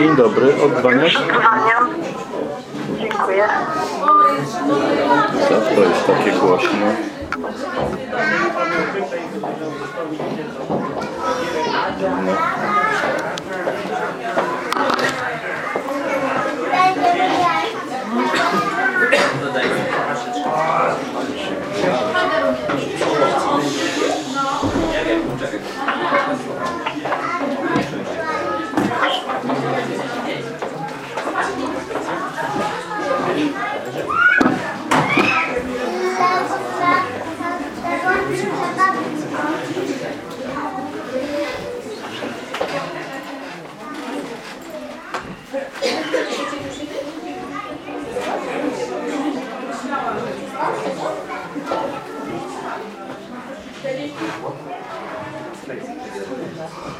Dzień dobry, oddzwaniasz? Dzwonię. Dziękuję. Co to jest takie głośno? No. A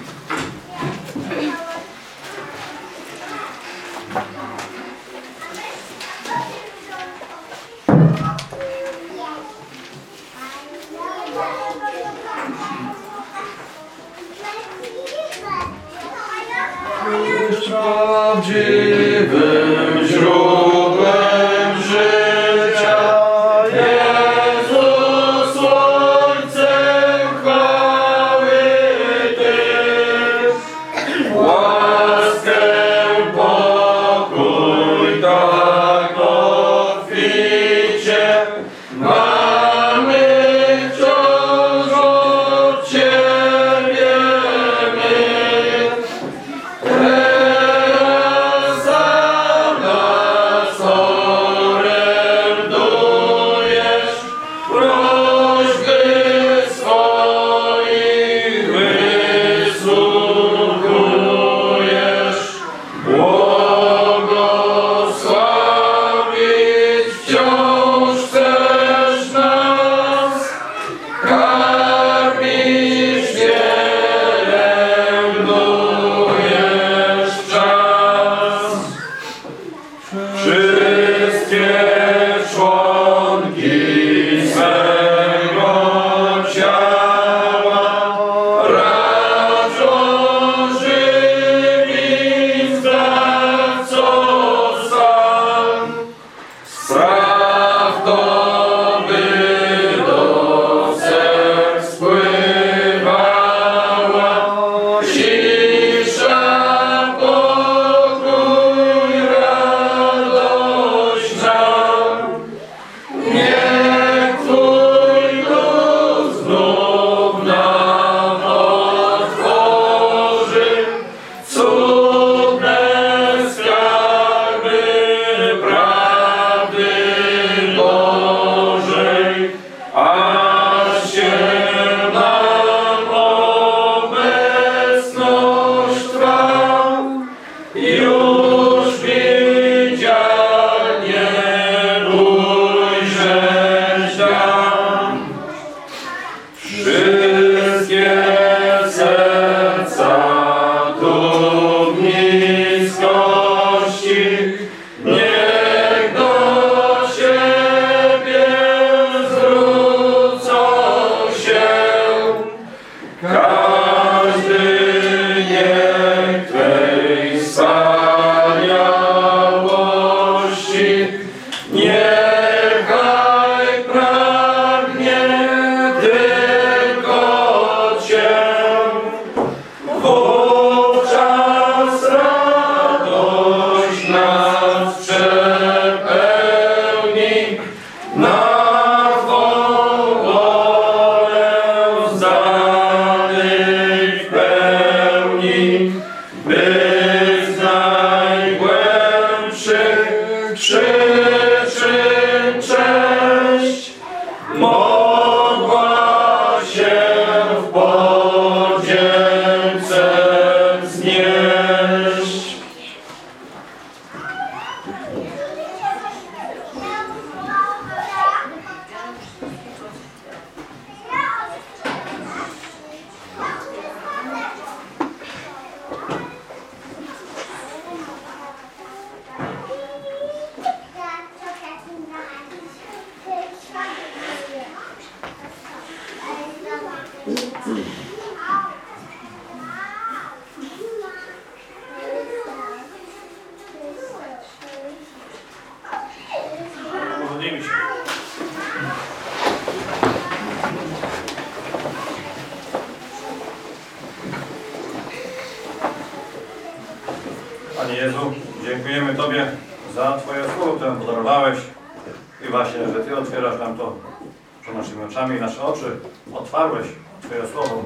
słowo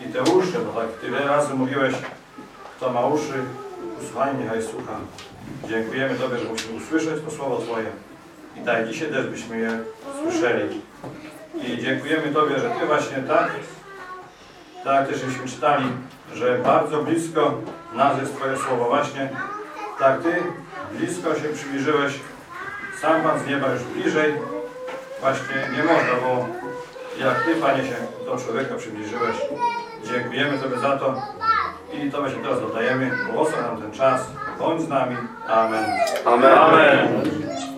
i te uszy, bo tak tyle razy mówiłeś, kto ma uszy, usłuchaj, niechaj słucha. Dziękujemy Tobie, że musimy usłyszeć to słowo Twoje i daj dzisiaj też byśmy je słyszeli. I dziękujemy Tobie, że Ty właśnie tak, tak też żeśmy czytali, że bardzo blisko nas jest Twoje słowo właśnie. Tak Ty blisko się przybliżyłeś, sam Pan z nieba już bliżej. Właśnie nie można było, jak Ty Panie się do człowieka przybliżyłeś. Dziękujemy Tobie za to i Tobie się teraz oddajemy. Błogosław nam ten czas. Bądź z nami. Amen. Amen. Amen.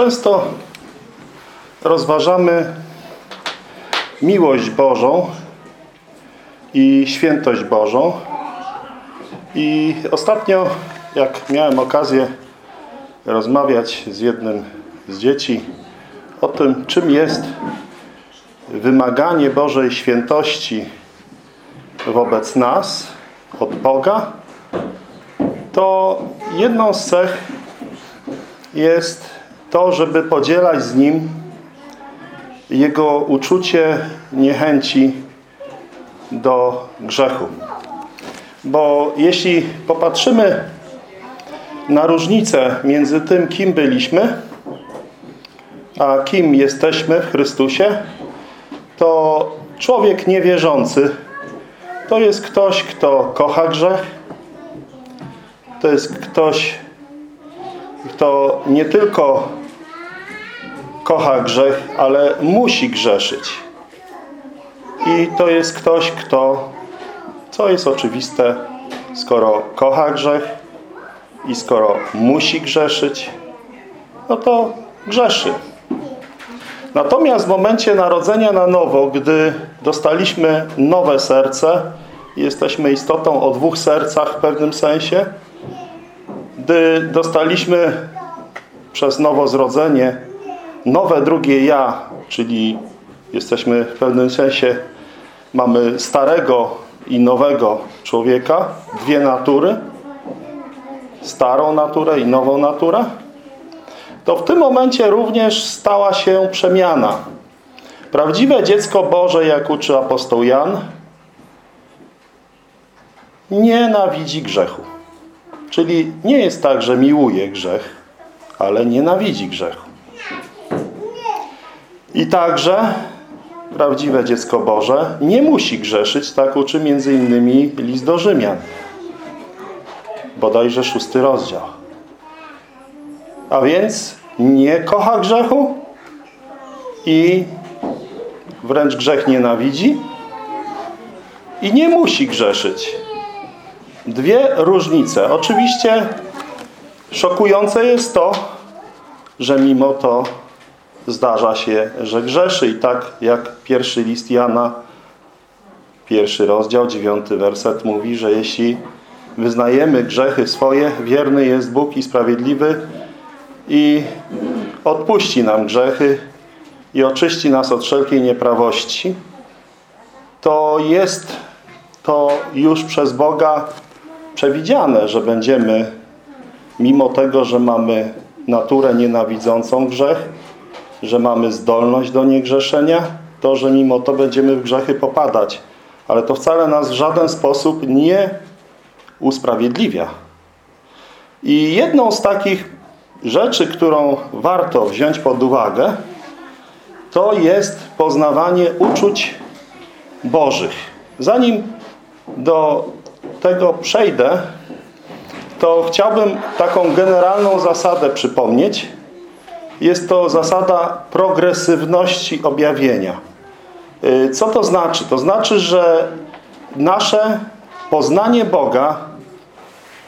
Często rozważamy miłość Bożą i świętość Bożą. I ostatnio, jak miałem okazję rozmawiać z jednym z dzieci o tym, czym jest wymaganie Bożej świętości wobec nas od Boga, to jedną z cech jest to, żeby podzielać z Nim Jego uczucie niechęci do grzechu. Bo jeśli popatrzymy na różnicę między tym, kim byliśmy, a kim jesteśmy w Chrystusie, to człowiek niewierzący to jest ktoś, kto kocha grzech, to jest ktoś, kto nie tylko kocha grzech, ale musi grzeszyć. I to jest ktoś, kto, co jest oczywiste, skoro kocha grzech i skoro musi grzeszyć, no to grzeszy. Natomiast w momencie narodzenia na nowo, gdy dostaliśmy nowe serce, jesteśmy istotą o dwóch sercach w pewnym sensie, gdy dostaliśmy przez nowozrodzenie nowe drugie ja, czyli jesteśmy w pewnym sensie, mamy starego i nowego człowieka, dwie natury, starą naturę i nową naturę, to w tym momencie również stała się przemiana. Prawdziwe dziecko Boże, jak uczy apostoł Jan, nienawidzi grzechu. Czyli nie jest tak, że miłuje grzech, ale nienawidzi grzechu. I także prawdziwe dziecko Boże nie musi grzeszyć, tak uczy innymi list do Rzymian. Bodajże szósty rozdział. A więc nie kocha grzechu i wręcz grzech nienawidzi i nie musi grzeszyć. Dwie różnice. Oczywiście szokujące jest to, że mimo to zdarza się, że grzeszy. I tak jak pierwszy list Jana, pierwszy rozdział, dziewiąty werset mówi, że jeśli wyznajemy grzechy swoje, wierny jest Bóg i sprawiedliwy i odpuści nam grzechy i oczyści nas od wszelkiej nieprawości, to jest to już przez Boga przewidziane, że będziemy, mimo tego, że mamy naturę nienawidzącą grzech, że mamy zdolność do niegrzeszenia, to, że mimo to będziemy w grzechy popadać. Ale to wcale nas w żaden sposób nie usprawiedliwia. I jedną z takich rzeczy, którą warto wziąć pod uwagę, to jest poznawanie uczuć Bożych. Zanim do tego przejdę, to chciałbym taką generalną zasadę przypomnieć. Jest to zasada progresywności objawienia. Y, Co to znaczy? To znaczy, że nasze poznanie Boga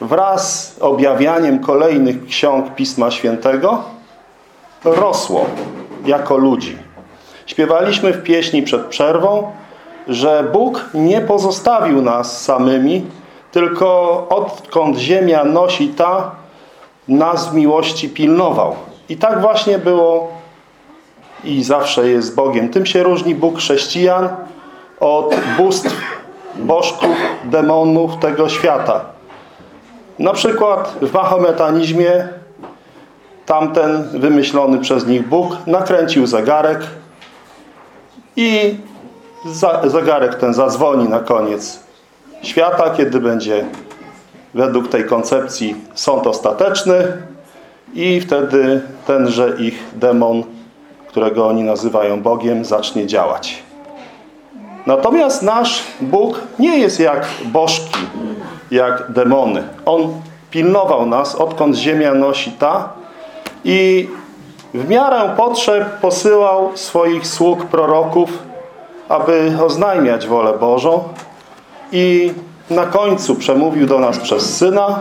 wraz z objawianiem kolejnych ksiąg Pisma Świętego rosło jako ludzi. Śpiewaliśmy w pieśni przed przerwą, że Bóg nie pozostawił nas samymi, tylko odkąd ziemia nosi ta, nas w miłości pilnował. I tak właśnie było i zawsze jest Bogiem. Tym się różni Bóg chrześcijan od bóstw, bożków, demonów tego świata. Na przykład w mahometanizmie tamten wymyślony przez nich Bóg nakręcił zegarek i za, zegarek ten zadzwoni na koniec świata, kiedy będzie według tej koncepcji sąd ostateczny i wtedy tenże ich demon, którego oni nazywają Bogiem, zacznie działać. Natomiast nasz Bóg nie jest jak bożki, jak demony. On pilnował nas, odkąd ziemia nosi ta i w miarę potrzeb posyłał swoich sług proroków, aby oznajmiać wolę Bożą i na końcu przemówił do nas przez Syna,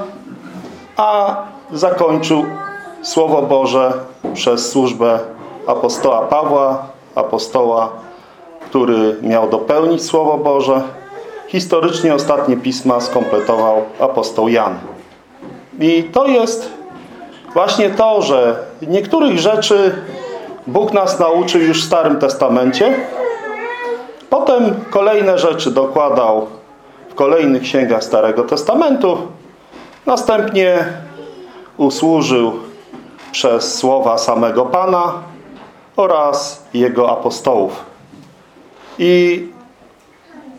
a zakończył Słowo Boże przez służbę apostoła Pawła, apostoła, który miał dopełnić Słowo Boże. Historycznie ostatnie pisma skompletował apostoł Jan. I to jest właśnie to, że niektórych rzeczy Bóg nas nauczył już w Starym Testamencie. Potem kolejne rzeczy dokładał w kolejnych księgach Starego Testamentu. Następnie usłużył przez słowa samego Pana oraz Jego apostołów. I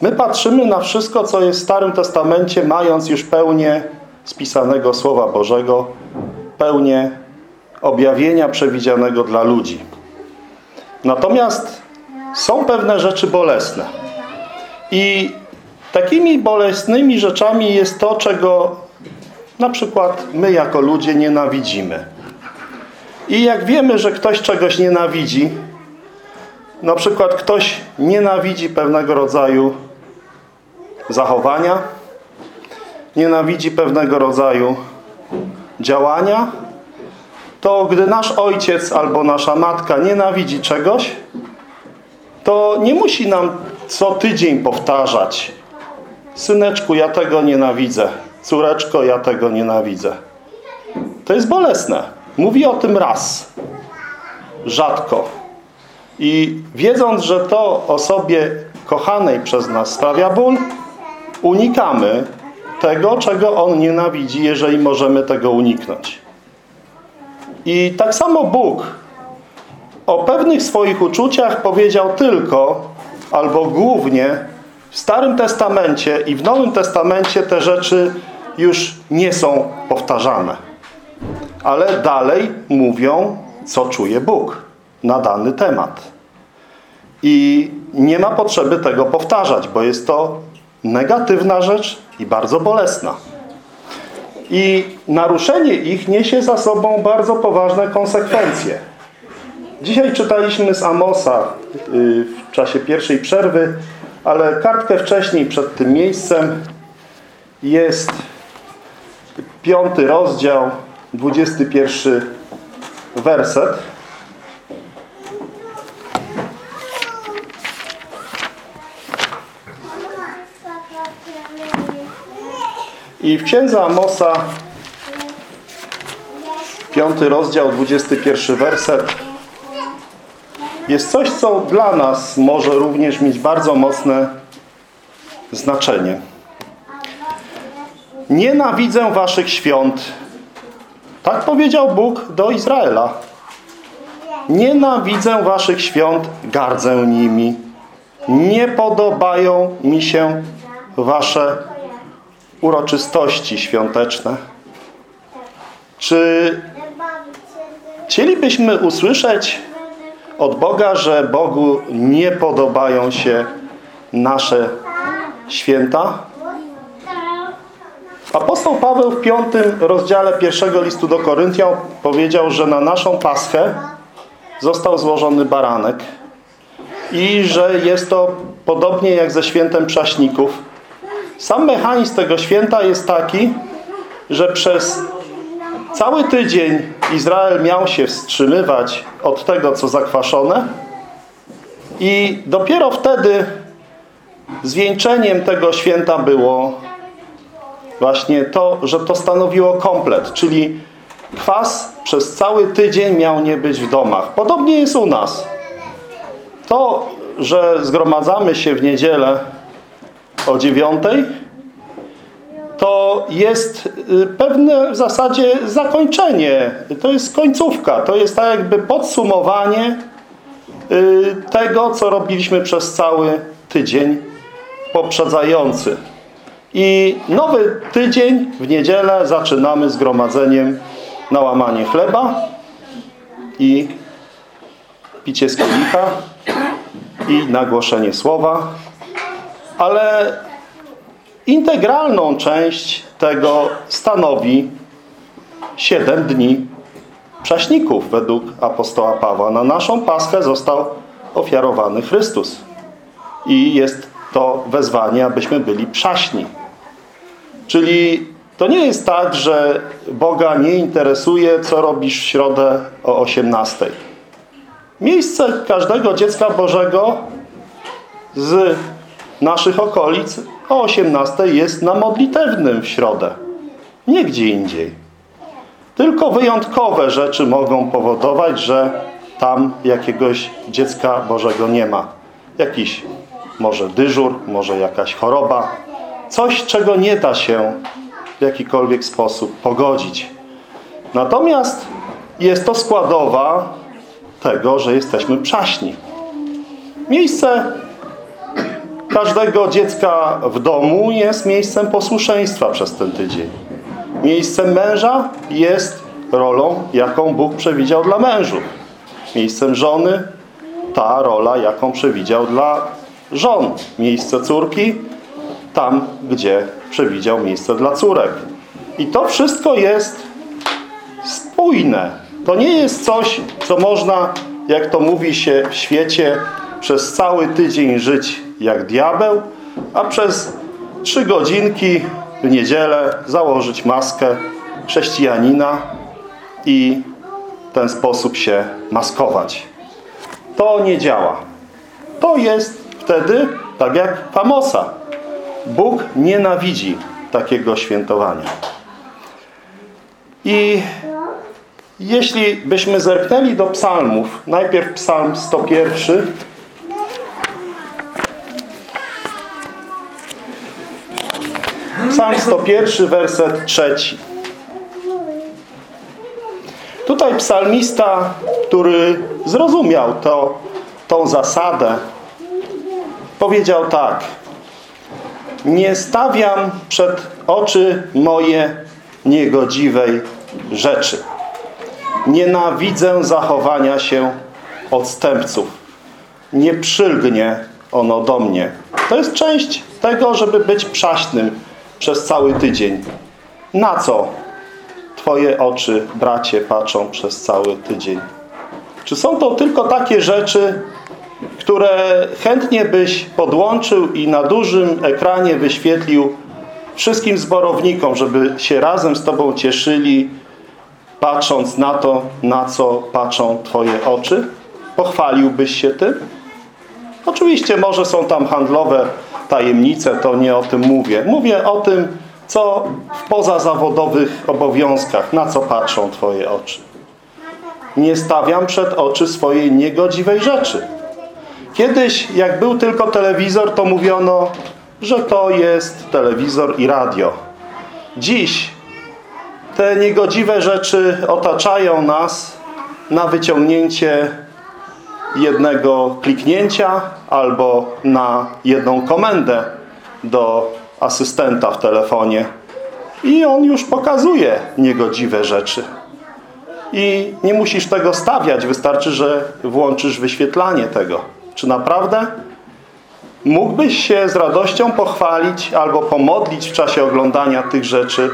my patrzymy na wszystko, co jest w Starym Testamencie, mając już pełnię spisanego Słowa Bożego, pełnię objawienia przewidzianego dla ludzi. Natomiast są pewne rzeczy bolesne. I takimi bolesnymi rzeczami jest to, czego na przykład my jako ludzie nienawidzimy. I jak wiemy, że ktoś czegoś nienawidzi, na przykład ktoś nienawidzi pewnego rodzaju zachowania, nienawidzi pewnego rodzaju działania, to gdy nasz ojciec albo nasza matka nienawidzi czegoś, to nie musi nam co tydzień powtarzać syneczku, ja tego nienawidzę, córeczko, ja tego nienawidzę. To jest bolesne. Mówi o tym raz, rzadko. I wiedząc, że to osobie kochanej przez nas sprawia ból, unikamy tego, czego on nienawidzi, jeżeli możemy tego uniknąć. I tak samo Bóg o pewnych swoich uczuciach powiedział tylko, albo głównie w Starym Testamencie i w Nowym Testamencie te rzeczy już nie są powtarzane. Ale dalej mówią, co czuje Bóg na dany temat. I nie ma potrzeby tego powtarzać, bo jest to negatywna rzecz i bardzo bolesna. I naruszenie ich niesie za sobą bardzo poważne konsekwencje. Dzisiaj czytaliśmy z Amosa y, w czasie pierwszej przerwy, ale kartkę wcześniej przed tym miejscem jest piąty rozdział, 21 werset. I w księdze Amosa, piąty rozdział, 21 werset, jest coś, co dla nas może również mieć bardzo mocne znaczenie. Nienawidzę waszych świąt. Tak powiedział Bóg do Izraela. Nienawidzę waszych świąt, gardzę nimi. Nie podobają mi się wasze uroczystości świąteczne. Czy chcielibyśmy usłyszeć od Boga, że Bogu nie podobają się nasze święta? Apostoł Paweł w piątym rozdziale pierwszego listu do Koryntian powiedział, że na naszą Paschę został złożony baranek i że jest to podobnie jak ze świętem prześników. Sam mechanizm tego święta jest taki, że przez cały tydzień Izrael miał się wstrzymywać od tego, co zakwaszone i dopiero wtedy zwieńczeniem tego święta było właśnie to, że to stanowiło komplet, czyli kwas przez cały tydzień miał nie być w domach. Podobnie jest u nas. To, że zgromadzamy się w niedzielę o dziewiątej, to jest y, pewne w zasadzie zakończenie. To jest końcówka. To jest tak jakby podsumowanie y, tego, co robiliśmy przez cały tydzień poprzedzający. I nowy tydzień w niedzielę zaczynamy zgromadzeniem na łamanie chleba i picie z i nagłoszenie słowa. Ale integralną część tego stanowi 7 dni prześników według apostoła Pawła. Na naszą Paschę został ofiarowany Chrystus. I jest to wezwanie, abyśmy byli przaśni. Czyli to nie jest tak, że Boga nie interesuje, co robisz w środę o 18. Miejsce każdego dziecka Bożego z naszych okolic o 18 jest na modlitewnym w środę. Nie gdzie indziej. Tylko wyjątkowe rzeczy mogą powodować, że tam jakiegoś dziecka Bożego nie ma. Jakiś może dyżur, może jakaś choroba. Coś, czego nie da się w jakikolwiek sposób pogodzić. Natomiast jest to składowa tego, że jesteśmy przaśni. Miejsce każdego dziecka w domu jest miejscem posłuszeństwa przez ten tydzień. Miejscem męża jest rolą, jaką Bóg przewidział dla mężów. Miejscem żony ta rola, jaką przewidział dla żon. Miejsce córki tam, gdzie przewidział miejsce dla córek. I to wszystko jest spójne. To nie jest coś, co można, jak to mówi się w świecie, przez cały tydzień żyć jak diabeł, a przez trzy godzinki w niedzielę założyć maskę chrześcijanina i w ten sposób się maskować. To nie działa. To jest wtedy tak jak famosa. Bóg nienawidzi takiego świętowania. I jeśli byśmy zerknęli do psalmów, najpierw psalm 101, Psalm 101, werset trzeci. Tutaj psalmista, który zrozumiał to, tą zasadę, powiedział tak. Nie stawiam przed oczy moje niegodziwej rzeczy. Nienawidzę zachowania się odstępców. Nie przylgnie ono do mnie. To jest część tego, żeby być przaśnym przez cały tydzień. Na co Twoje oczy, bracie, patrzą przez cały tydzień? Czy są to tylko takie rzeczy, które chętnie byś podłączył i na dużym ekranie wyświetlił wszystkim zborownikom, żeby się razem z Tobą cieszyli, patrząc na to, na co patrzą Twoje oczy? Pochwaliłbyś się tym? Oczywiście może są tam handlowe tajemnice, to nie o tym mówię. Mówię o tym, co w pozazawodowych obowiązkach, na co patrzą Twoje oczy. Nie stawiam przed oczy swojej niegodziwej rzeczy. Kiedyś, jak był tylko telewizor, to mówiono, że to jest telewizor i radio. Dziś te niegodziwe rzeczy otaczają nas na wyciągnięcie jednego kliknięcia albo na jedną komendę do asystenta w telefonie i on już pokazuje niegodziwe rzeczy. I nie musisz tego stawiać, wystarczy, że włączysz wyświetlanie tego. Czy naprawdę mógłbyś się z radością pochwalić albo pomodlić w czasie oglądania tych rzeczy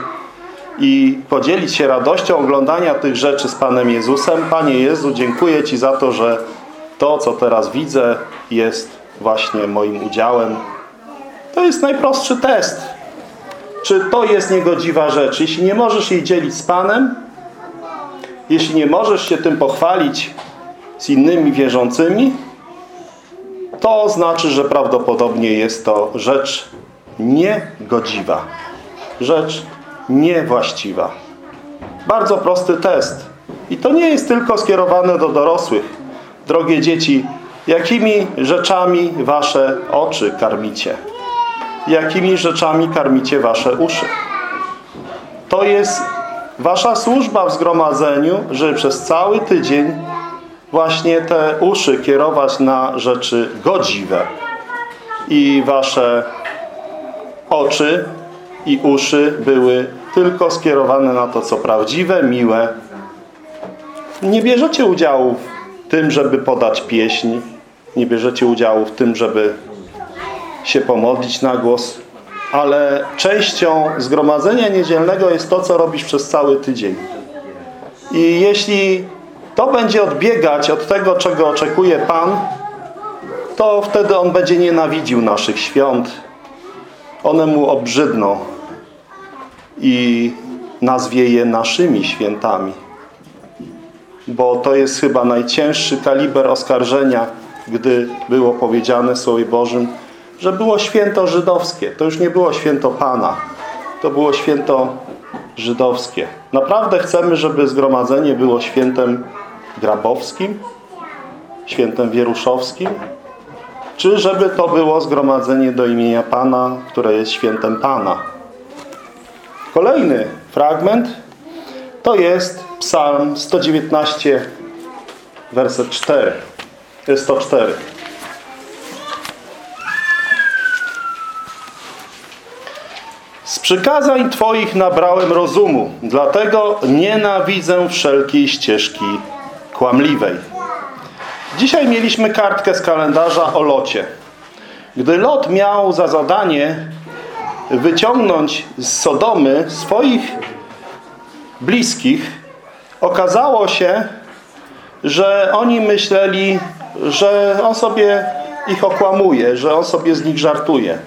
i podzielić się radością oglądania tych rzeczy z Panem Jezusem? Panie Jezu, dziękuję Ci za to, że to, co teraz widzę, jest właśnie moim udziałem. To jest najprostszy test. Czy to jest niegodziwa rzecz? Jeśli nie możesz jej dzielić z Panem, jeśli nie możesz się tym pochwalić z innymi wierzącymi, to znaczy, że prawdopodobnie jest to rzecz niegodziwa. Rzecz niewłaściwa. Bardzo prosty test. I to nie jest tylko skierowane do dorosłych. Drogie dzieci, jakimi rzeczami wasze oczy karmicie? Jakimi rzeczami karmicie wasze uszy? To jest wasza służba w zgromadzeniu, żeby przez cały tydzień właśnie te uszy kierować na rzeczy godziwe. I wasze oczy i uszy były tylko skierowane na to, co prawdziwe, miłe. Nie bierzecie udziału w tym, żeby podać pieśń. Nie bierzecie udziału w tym, żeby się pomodlić na głos. Ale częścią zgromadzenia niedzielnego jest to, co robisz przez cały tydzień. I jeśli to będzie odbiegać od tego, czego oczekuje Pan, to wtedy On będzie nienawidził naszych świąt. One Mu obrzydną i nazwie je naszymi świętami. Bo to jest chyba najcięższy kaliber oskarżenia, gdy było powiedziane Słowie Bożym, że było święto żydowskie. To już nie było święto Pana. To było święto żydowskie. Naprawdę chcemy, żeby zgromadzenie było świętem grabowskim? Świętem wieruszowskim? Czy żeby to było zgromadzenie do imienia Pana, które jest świętem Pana? Kolejny fragment to jest Psalm 119, werset 4. 104. Z przykazań Twoich nabrałem rozumu, dlatego nienawidzę wszelkiej ścieżki kłamliwej. Dzisiaj mieliśmy kartkę z kalendarza o locie. Gdy Lot miał za zadanie wyciągnąć z Sodomy swoich bliskich, okazało się, że oni myśleli, że on sobie ich okłamuje, że on sobie z nich żartuje.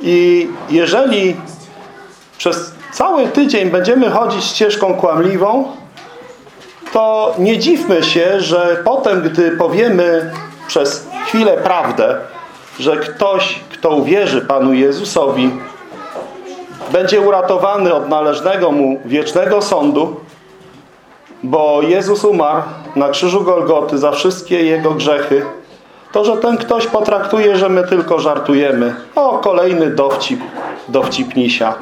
I jeżeli przez cały tydzień będziemy chodzić ścieżką kłamliwą, to nie dziwmy się, że potem, gdy powiemy przez chwilę prawdę, że ktoś, kto uwierzy Panu Jezusowi, będzie uratowany od należnego mu wiecznego sądu, bo Jezus umarł na krzyżu Golgoty za wszystkie jego grzechy, to, że ten ktoś potraktuje, że my tylko żartujemy. O, kolejny dowcip, dowcipnisia.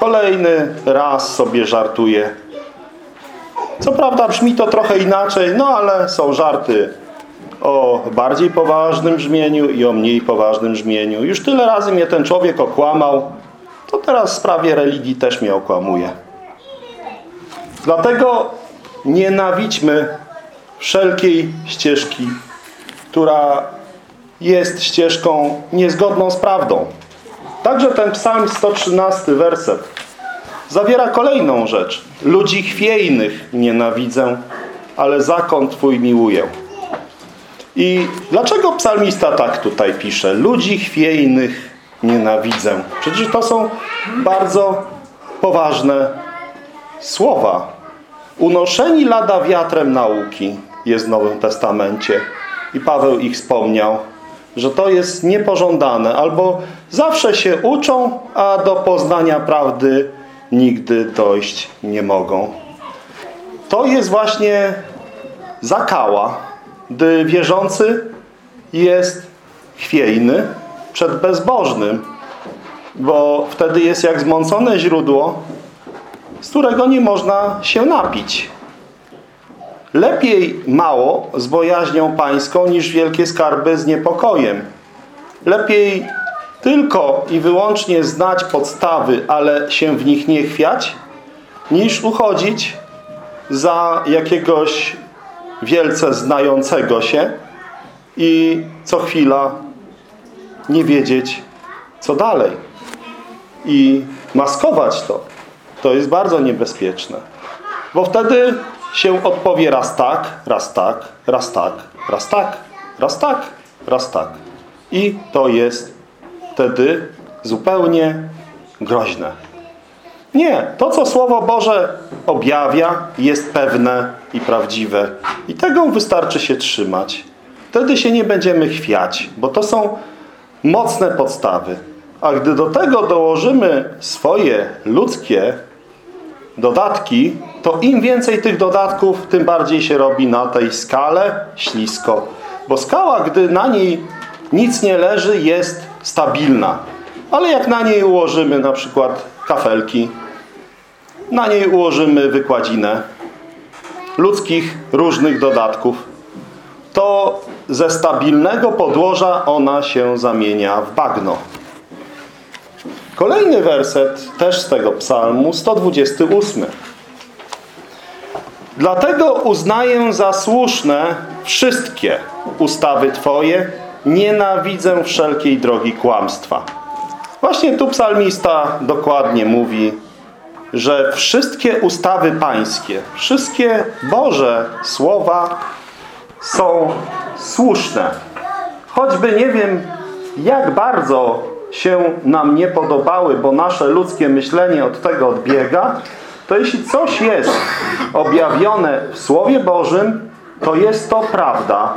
Kolejny raz sobie żartuje. Co prawda brzmi to trochę inaczej, no ale są żarty o bardziej poważnym brzmieniu i o mniej poważnym brzmieniu. Już tyle razy mnie ten człowiek okłamał, to teraz w sprawie religii też mnie okłamuje. Dlatego nienawidźmy wszelkiej ścieżki, która jest ścieżką niezgodną z prawdą. Także ten psalm 113, werset zawiera kolejną rzecz. Ludzi chwiejnych nienawidzę, ale zakon Twój miłuję. I dlaczego psalmista tak tutaj pisze? Ludzi chwiejnych nienawidzę. Przecież to są bardzo poważne słowa. Unoszeni lada wiatrem nauki jest w Nowym Testamencie. I Paweł ich wspomniał, że to jest niepożądane. Albo zawsze się uczą, a do poznania prawdy nigdy dojść nie mogą. To jest właśnie zakała, gdy wierzący jest chwiejny przed bezbożnym, bo wtedy jest jak zmącone źródło, z którego nie można się napić. Lepiej mało z bojaźnią pańską niż wielkie skarby z niepokojem. Lepiej tylko i wyłącznie znać podstawy, ale się w nich nie chwiać, niż uchodzić za jakiegoś wielce znającego się i co chwila nie wiedzieć, co dalej. I maskować to, to jest bardzo niebezpieczne. Bo wtedy się odpowie raz tak, raz tak, raz tak, raz tak, raz tak, raz tak. I to jest wtedy zupełnie groźne. Nie, to co Słowo Boże objawia jest pewne i prawdziwe. I tego wystarczy się trzymać. Wtedy się nie będziemy chwiać, bo to są mocne podstawy. A gdy do tego dołożymy swoje ludzkie dodatki, to im więcej tych dodatków, tym bardziej się robi na tej skale ślisko. Bo skała, gdy na niej nic nie leży, jest stabilna. Ale jak na niej ułożymy na przykład kafelki, na niej ułożymy wykładzinę ludzkich różnych dodatków, to ze stabilnego podłoża ona się zamienia w bagno. Kolejny werset, też z tego psalmu, 128. Dlatego uznaję za słuszne wszystkie ustawy Twoje, nienawidzę wszelkiej drogi kłamstwa. Właśnie tu psalmista dokładnie mówi, że wszystkie ustawy pańskie, wszystkie Boże słowa są słuszne. Choćby nie wiem, jak bardzo się nam nie podobały, bo nasze ludzkie myślenie od tego odbiega, to jeśli coś jest objawione w Słowie Bożym, to jest to prawda.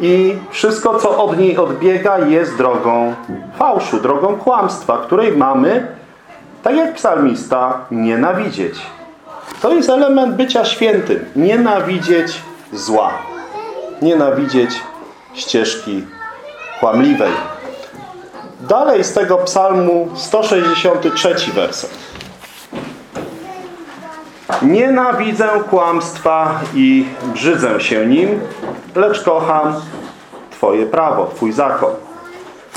I wszystko, co od niej odbiega, jest drogą fałszu, drogą kłamstwa, której mamy, tak jak psalmista, nienawidzieć. To jest element bycia świętym. Nienawidzieć zła. Nienawidzieć ścieżki kłamliwej. Dalej z tego psalmu 163 werset. Nienawidzę kłamstwa i brzydzę się nim, lecz kocham Twoje prawo, Twój zakon.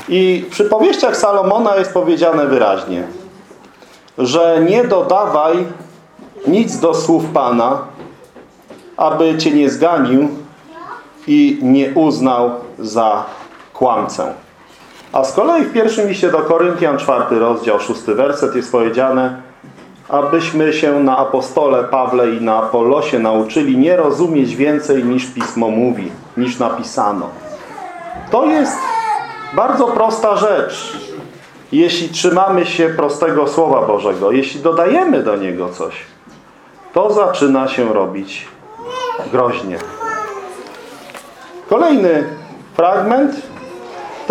I w przypowieściach Salomona jest powiedziane wyraźnie, że nie dodawaj nic do słów Pana, aby Cię nie zganił i nie uznał za kłamcę. A z kolei w pierwszym liście do Koryntian, czwarty rozdział, szósty werset jest powiedziane abyśmy się na apostole Pawle i na Apollosie nauczyli nie rozumieć więcej niż Pismo mówi, niż napisano. To jest bardzo prosta rzecz, jeśli trzymamy się prostego Słowa Bożego, jeśli dodajemy do niego coś, to zaczyna się robić groźnie. Kolejny fragment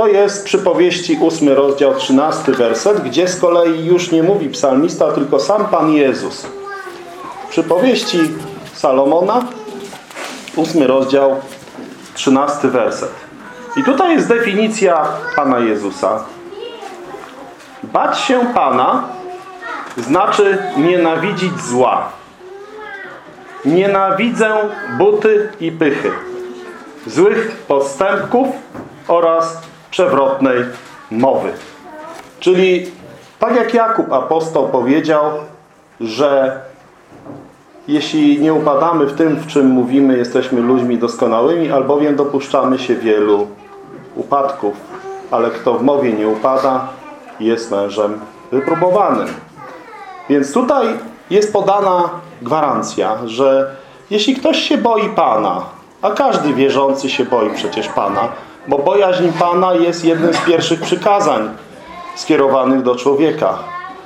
to jest przypowieści 8 rozdział 13 werset, gdzie z kolei już nie mówi psalmista, tylko sam Pan Jezus. Przypowieści Salomona 8 rozdział 13 werset. I tutaj jest definicja Pana Jezusa. Bać się Pana znaczy nienawidzić zła. Nienawidzę buty i pychy, złych postępków oraz przewrotnej mowy. Czyli tak jak Jakub apostoł powiedział, że jeśli nie upadamy w tym, w czym mówimy, jesteśmy ludźmi doskonałymi, albowiem dopuszczamy się wielu upadków. Ale kto w mowie nie upada, jest mężem wypróbowanym. Więc tutaj jest podana gwarancja, że jeśli ktoś się boi Pana, a każdy wierzący się boi przecież Pana, bo bojaźń Pana jest jednym z pierwszych przykazań skierowanych do człowieka.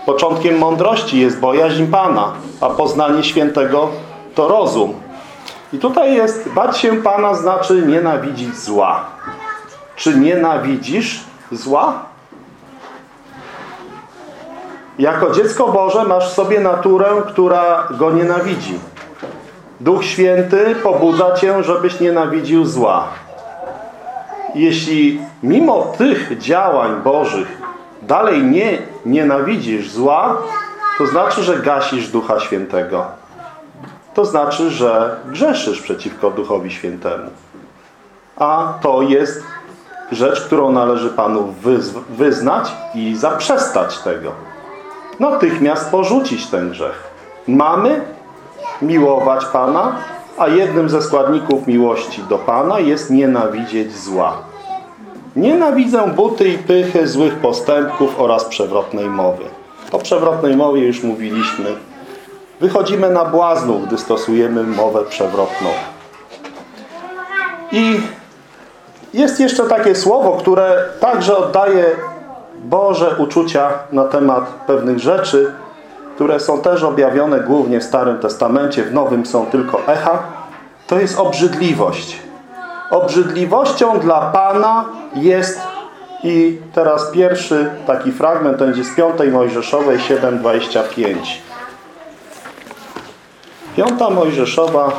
Początkiem mądrości jest bojaźń Pana, a poznanie świętego to rozum. I tutaj jest, bać się Pana znaczy nienawidzić zła. Czy nienawidzisz zła? Jako dziecko Boże masz w sobie naturę, która go nienawidzi. Duch Święty pobudza cię, żebyś nienawidził zła. Jeśli mimo tych działań Bożych dalej nie nienawidzisz zła, to znaczy, że gasisz Ducha Świętego. To znaczy, że grzeszysz przeciwko Duchowi Świętemu. A to jest rzecz, którą należy Panu wyz- wyznać i zaprzestać tego. Natychmiast porzucić ten grzech. Mamy miłować Pana, a jednym ze składników miłości do Pana jest nienawidzieć zła. Nienawidzę buty i pychy, złych postępków oraz przewrotnej mowy. O przewrotnej mowie już mówiliśmy. Wychodzimy na błaznów, gdy stosujemy mowę przewrotną. I jest jeszcze takie słowo, które także oddaje Boże uczucia na temat pewnych rzeczy, które są też objawione głównie w Starym Testamencie, w Nowym są tylko echa. To jest obrzydliwość. Obrzydliwością dla Pana jest i teraz pierwszy taki fragment będzie z 5 Mojżeszowej 7,25. Piąta Mojżeszowa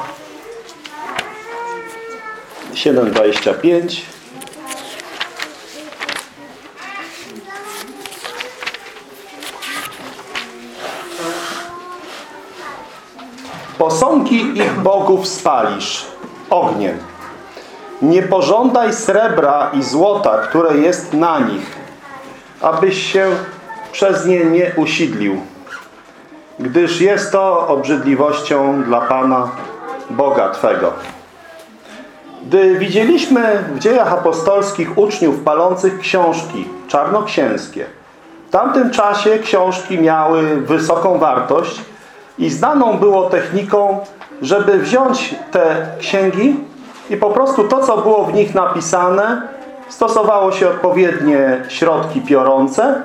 7,25 Posągi ich bogów spalisz ogniem. Nie pożądaj srebra i złota, które jest na nich, abyś się przez nie nie usidlił, gdyż jest to obrzydliwością dla Pana, Boga Twego. Gdy widzieliśmy w dziejach apostolskich uczniów palących książki czarnoksięskie, w tamtym czasie książki miały wysoką wartość i znaną było techniką, żeby wziąć te księgi i po prostu to, co było w nich napisane, stosowało się odpowiednie środki piorące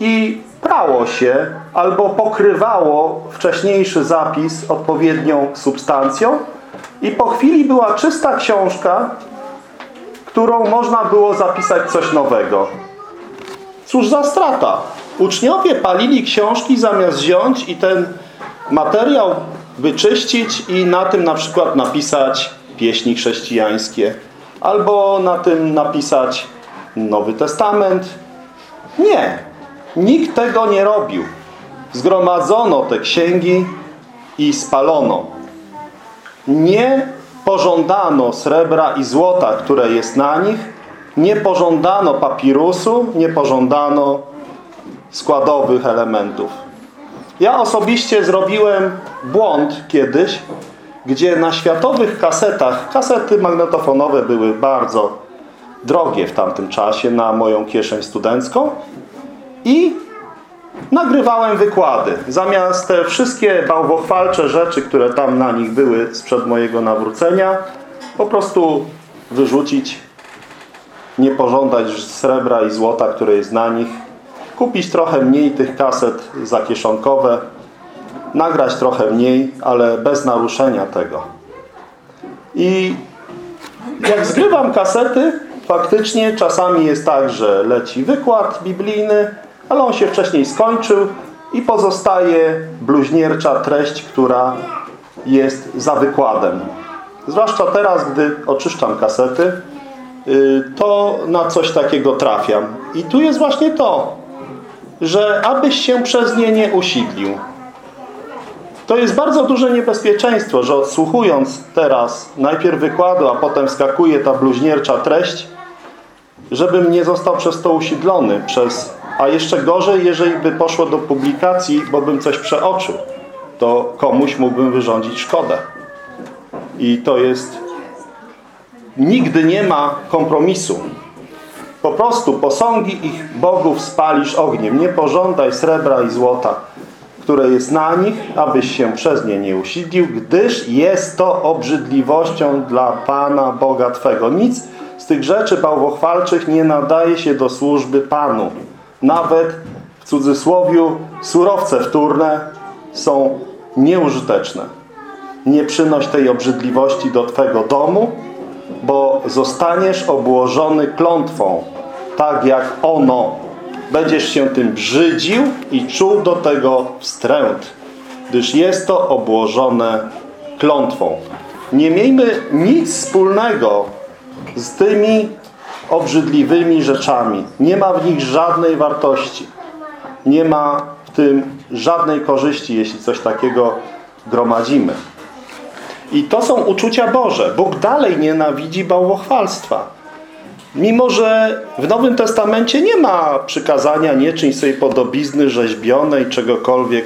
i prało się albo pokrywało wcześniejszy zapis odpowiednią substancją i po chwili była czysta książka, którą można było zapisać coś nowego. Cóż za strata. Uczniowie palili książki zamiast wziąć i ten materiał wyczyścić i na tym na przykład napisać pieśni chrześcijańskie albo na tym napisać Nowy Testament. Nie. Nikt tego nie robił. Zgromadzono te księgi i spalono. Nie pożądano srebra i złota, które jest na nich. Nie pożądano papirusu, nie pożądano składowych elementów. Ja osobiście zrobiłem błąd kiedyś, gdzie na światowych kasetach, kasety magnetofonowe były bardzo drogie w tamtym czasie na moją kieszeń studencką i nagrywałem wykłady. Zamiast te wszystkie bałwochwalcze rzeczy, które tam na nich były sprzed mojego nawrócenia, po prostu wyrzucić, nie pożądać srebra i złota, które jest na nich, kupić trochę mniej tych kaset zakieszonkowe, nagrać trochę mniej, ale bez naruszenia tego. I jak zgrywam kasety, faktycznie czasami jest tak, że leci wykład biblijny, ale on się wcześniej skończył i pozostaje bluźniercza treść, która jest za wykładem. Zwłaszcza teraz, gdy oczyszczam kasety, y, to na coś takiego trafiam. I tu jest właśnie to, że abyś się przez nie nie usidlił. To jest bardzo duże niebezpieczeństwo, że odsłuchując teraz najpierw wykładu, a potem skakuje ta bluźniercza treść, żebym nie został przez to usidlony, przez, a jeszcze gorzej, jeżeli by poszło do publikacji, bo bym coś przeoczył, to komuś mógłbym wyrządzić szkodę. I to jest... Nigdy nie ma kompromisu. Po prostu posągi ich bogów spalisz ogniem. Nie pożądaj srebra i złota, które jest na nich, abyś się przez nie nie usidlił, gdyż jest to obrzydliwością dla Pana Boga Twego. Nic z tych rzeczy bałwochwalczych nie nadaje się do służby Panu. Nawet w cudzysłowiu surowce wtórne są nieużyteczne. Nie przynoś tej obrzydliwości do Twego domu, bo zostaniesz obłożony klątwą, tak jak ono. Będziesz się tym brzydził i czuł do tego wstręt, gdyż jest to obłożone klątwą. Nie miejmy nic wspólnego z tymi obrzydliwymi rzeczami. Nie ma w nich żadnej wartości. Nie ma w tym żadnej korzyści, jeśli coś takiego gromadzimy. I to są uczucia Boże. Bóg dalej nienawidzi bałwochwalstwa. Mimo, że w Nowym Testamencie nie ma przykazania nie czyń sobie podobizny rzeźbionej, czegokolwiek.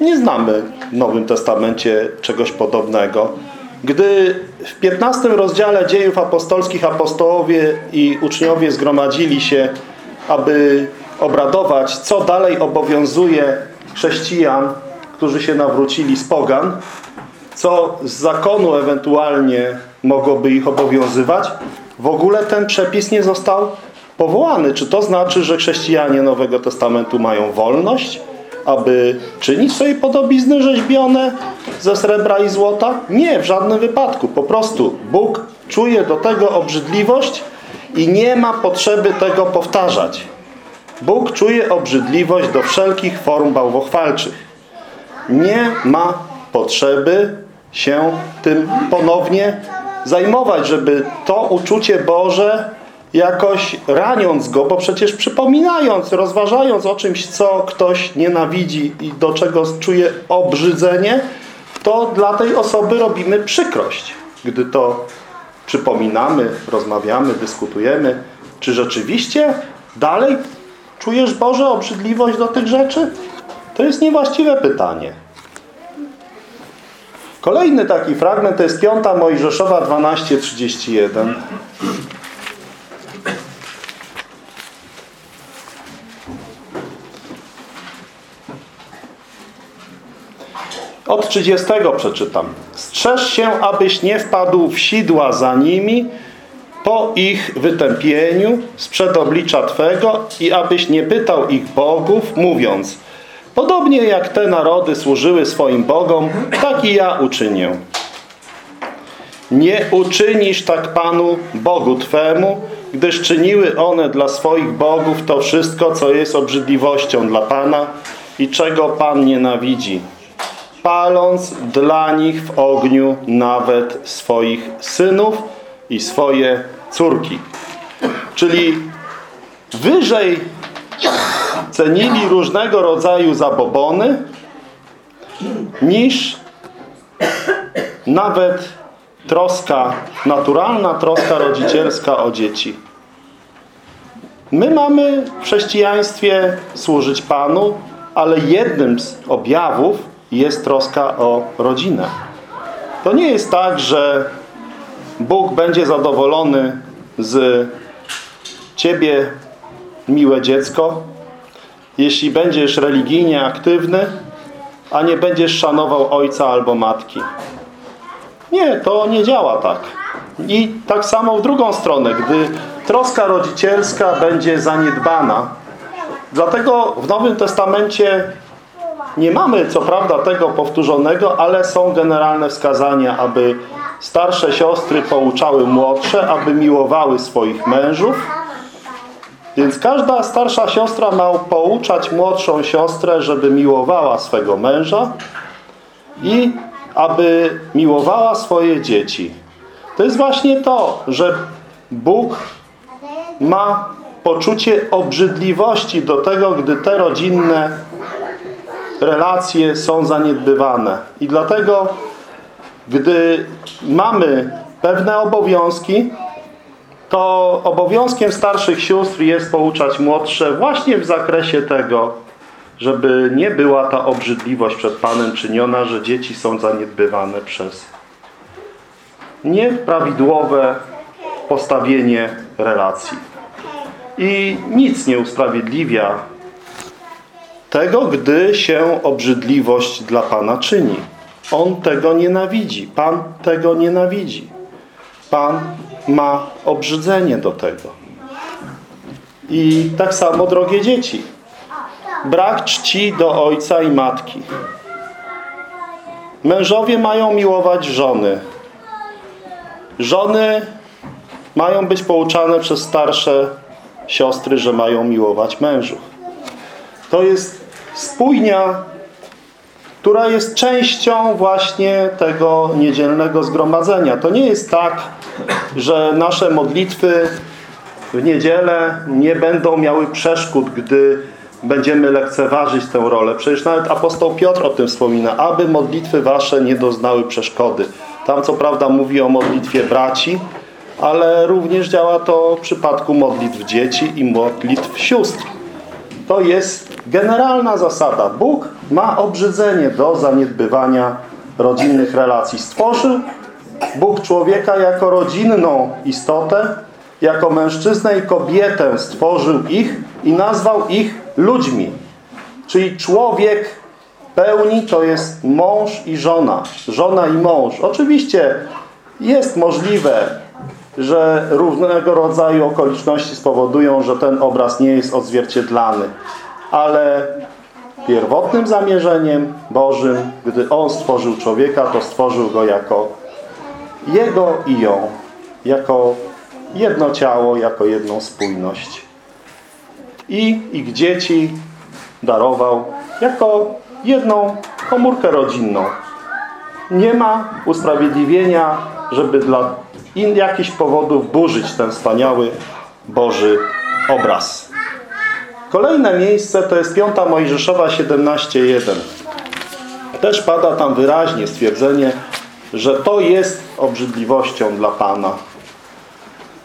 Nie znamy w Nowym Testamencie czegoś podobnego. Gdy w 15 rozdziale dziejów apostolskich apostołowie i uczniowie zgromadzili się, aby obradować, co dalej obowiązuje chrześcijan, którzy się nawrócili z pogan, co z zakonu ewentualnie mogłoby ich obowiązywać, w ogóle ten przepis nie został powołany. Czy to znaczy, że chrześcijanie Nowego Testamentu mają wolność, aby czynić sobie podobizny rzeźbione ze srebra i złota? Nie, w żadnym wypadku. Po prostu Bóg czuje do tego obrzydliwość i nie ma potrzeby tego powtarzać. Bóg czuje obrzydliwość do wszelkich form bałwochwalczych. Nie ma potrzeby się tym ponownie zajmować, żeby to uczucie Boże jakoś raniąc go, bo przecież przypominając, rozważając o czymś, co ktoś nienawidzi i do czego czuje obrzydzenie, to dla tej osoby robimy przykrość. Gdy to przypominamy, rozmawiamy, dyskutujemy, czy rzeczywiście dalej czujesz Boże obrzydliwość do tych rzeczy? To jest niewłaściwe pytanie. Kolejny taki fragment to jest 5 Mojżeszowa 12:31. Od 30 przeczytam. Strzeż się, abyś nie wpadł w sidła za nimi po ich wytępieniu sprzed oblicza Twego i abyś nie pytał ich bogów, mówiąc Podobnie jak te narody służyły swoim bogom, tak i ja uczynię. Nie uczynisz tak Panu, Bogu Twemu, gdyż czyniły one dla swoich bogów to wszystko, co jest obrzydliwością dla Pana i czego Pan nienawidzi, paląc dla nich w ogniu nawet swoich synów i swoje córki. Czyli wyżej cenili różnego rodzaju zabobony niż nawet troska, naturalna troska rodzicielska o dzieci. My mamy w chrześcijaństwie służyć Panu, ale jednym z objawów jest troska o rodzinę. To nie jest tak, że Bóg będzie zadowolony z Ciebie, miłe dziecko, jeśli będziesz religijnie aktywny, a nie będziesz szanował ojca albo matki. Nie, to nie działa tak. I tak samo w drugą stronę, gdy troska rodzicielska będzie zaniedbana. Dlatego w Nowym Testamencie nie mamy co prawda tego powtórzonego, ale są generalne wskazania, aby starsze siostry pouczały młodsze, aby miłowały swoich mężów. Więc każda starsza siostra ma pouczać młodszą siostrę, żeby miłowała swego męża i aby miłowała swoje dzieci. To jest właśnie to, że Bóg ma poczucie obrzydliwości do tego, gdy te rodzinne relacje są zaniedbywane. I dlatego, gdy mamy pewne obowiązki, to obowiązkiem starszych sióstr jest pouczać młodsze właśnie w zakresie tego, żeby nie była ta obrzydliwość przed Panem czyniona, że dzieci są zaniedbywane przez nieprawidłowe postawienie relacji. I nic nie usprawiedliwia tego, gdy się obrzydliwość dla Pana czyni. On tego nienawidzi. Pan tego nienawidzi. Pan ma obrzydzenie do tego. I tak samo, drogie dzieci. Brak czci do ojca i matki. Mężowie mają miłować żony. Żony mają być pouczane przez starsze siostry, że mają miłować mężów. To jest spójnia, która jest częścią właśnie tego niedzielnego zgromadzenia. To nie jest tak, że nasze modlitwy w niedzielę nie będą miały przeszkód, gdy będziemy lekceważyć tę rolę. Przecież nawet apostoł Piotr o tym wspomina, aby modlitwy wasze nie doznały przeszkody. Tam co prawda mówi o modlitwie braci, ale również działa to w przypadku modlitw dzieci i modlitw sióstr. To jest generalna zasada. Bóg ma obrzydzenie do zaniedbywania rodzinnych relacji. Stworzył Bóg człowieka jako rodzinną istotę, jako mężczyznę i kobietę stworzył ich i nazwał ich ludźmi. Czyli człowiek pełni to jest mąż i żona. Żona i mąż. Oczywiście jest możliwe, że różnego rodzaju okoliczności spowodują, że ten obraz nie jest odzwierciedlany. Ale pierwotnym zamierzeniem Bożym, gdy On stworzył człowieka, to stworzył go jako jego i ją. Jako jedno ciało, jako jedną spójność. I ich dzieci darował jako jedną komórkę rodzinną. Nie ma usprawiedliwienia, żeby dla in jakichś powodów burzyć ten wspaniały Boży obraz. Kolejne miejsce to jest 5 Mojżeszowa 17.1. Też pada tam wyraźnie stwierdzenie, że to jest obrzydliwością dla Pana.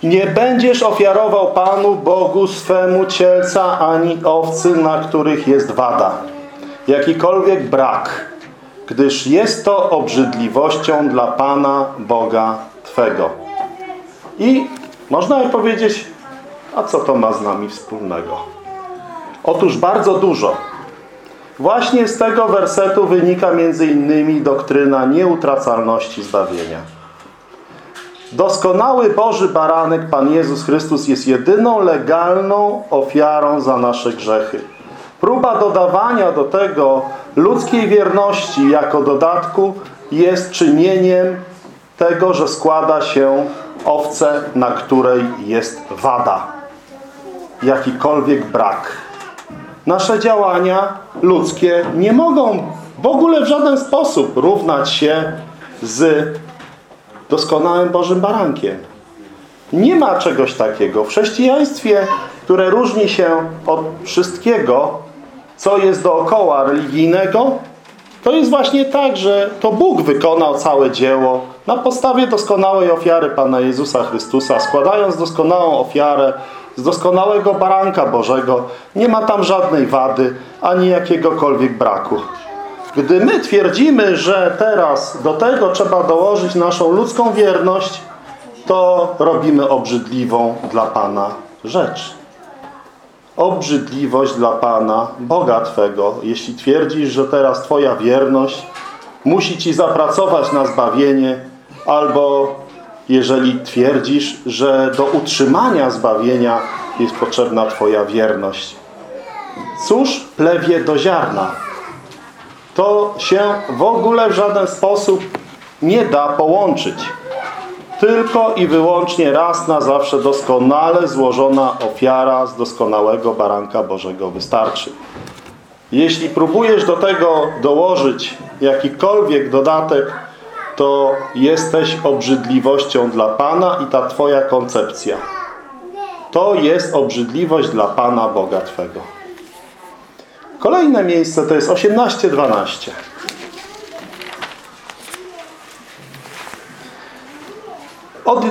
Nie będziesz ofiarował Panu Bogu swemu cielca ani owcy, na których jest wada, jakikolwiek brak, gdyż jest to obrzydliwością dla Pana Boga Twego. I można by powiedzieć, a co to ma z nami wspólnego? Otóż bardzo dużo. Właśnie z tego wersetu wynika innymi doktryna nieutracalności zbawienia. Doskonały Boży Baranek, Pan Jezus Chrystus jest jedyną legalną ofiarą za nasze grzechy. Próba dodawania do tego ludzkiej wierności jako dodatku jest czynieniem tego, że składa się owce, na której jest wada. Jakikolwiek brak. Nasze działania ludzkie nie mogą w ogóle w żaden sposób równać się z doskonałym Bożym Barankiem. Nie ma czegoś takiego. W chrześcijaństwie, które różni się od wszystkiego, co jest dookoła religijnego, to jest właśnie tak, że to Bóg wykonał całe dzieło na podstawie doskonałej ofiary Pana Jezusa Chrystusa, składając doskonałą ofiarę z doskonałego baranka Bożego. Nie ma tam żadnej wady, ani jakiegokolwiek braku. Gdy my twierdzimy, że teraz do tego trzeba dołożyć naszą ludzką wierność, to robimy obrzydliwą dla Pana rzecz. Obrzydliwość dla Pana, Boga Twego, jeśli twierdzisz, że teraz Twoja wierność musi Ci zapracować na zbawienie, albo jeżeli twierdzisz, że do utrzymania zbawienia jest potrzebna Twoja wierność. Cóż plewie do ziarna? To się w ogóle w żaden sposób nie da połączyć. tylko i wyłącznie raz na zawsze doskonale złożona ofiara z doskonałego baranka Bożego wystarczy. Jeśli próbujesz do tego dołożyć jakikolwiek dodatek, to jesteś obrzydliwością dla Pana i ta Twoja koncepcja. To jest obrzydliwość dla Pana Boga Twego. Kolejne miejsce to jest 18-12. Od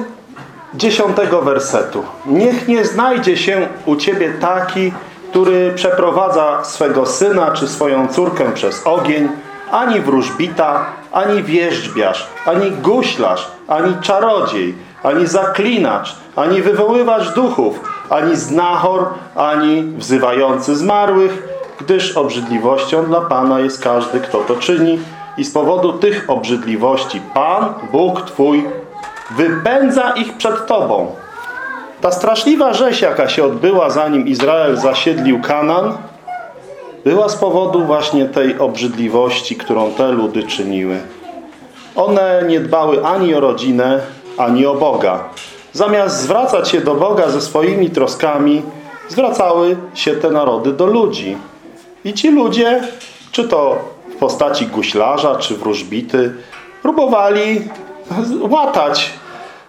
dziesiątego wersetu. Niech nie znajdzie się u Ciebie taki, który przeprowadza swego syna czy swoją córkę przez ogień, ani wróżbita, ani wierzbiarz, ani guślarz, ani czarodziej, ani zaklinacz, ani wywoływacz duchów, ani znachor, ani wzywający zmarłych, gdyż obrzydliwością dla Pana jest każdy, kto to czyni i z powodu tych obrzydliwości Pan, Bóg Twój, wypędza ich przed Tobą. Ta straszliwa rzeź, jaka się odbyła, zanim Izrael zasiedlił Kanan, była z powodu właśnie tej obrzydliwości, którą te ludy czyniły. One nie dbały ani o rodzinę, ani o Boga. Zamiast zwracać się do Boga ze swoimi troskami, zwracały się te narody do ludzi. I ci ludzie, czy to w postaci guślarza, czy wróżbity, próbowali łatać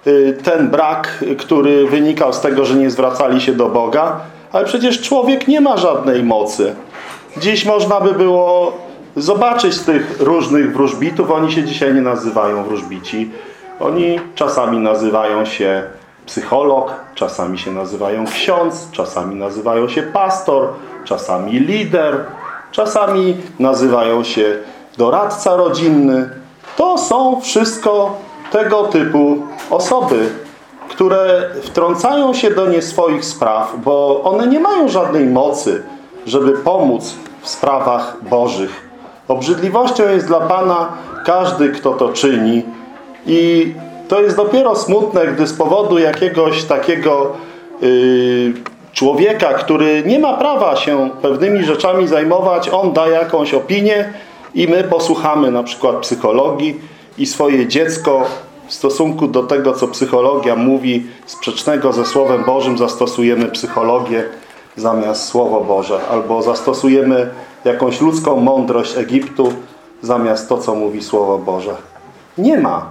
y, ten brak, który wynikał z tego, że nie zwracali się do Boga. Ale przecież człowiek nie ma żadnej mocy. Dziś można by było zobaczyć tych różnych wróżbitów. Oni się dzisiaj nie nazywają wróżbici. Oni czasami nazywają się psycholog, czasami się nazywają ksiądz, czasami nazywają się pastor, czasami lider, czasami nazywają się doradca rodzinny. To są wszystko tego typu osoby, które wtrącają się do nie swoich spraw, bo one nie mają żadnej mocy, żeby pomóc w sprawach Bożych. Obrzydliwością jest dla Pana każdy, kto to czyni i to jest dopiero smutne, gdy z powodu jakiegoś takiego yy, człowieka, który nie ma prawa się pewnymi rzeczami zajmować, on da jakąś opinię i my posłuchamy na przykład psychologii i swoje dziecko w stosunku do tego, co psychologia mówi, sprzecznego ze Słowem Bożym, zastosujemy psychologię zamiast Słowo Boże. Albo zastosujemy jakąś ludzką mądrość Egiptu zamiast to, co mówi Słowo Boże. Nie ma.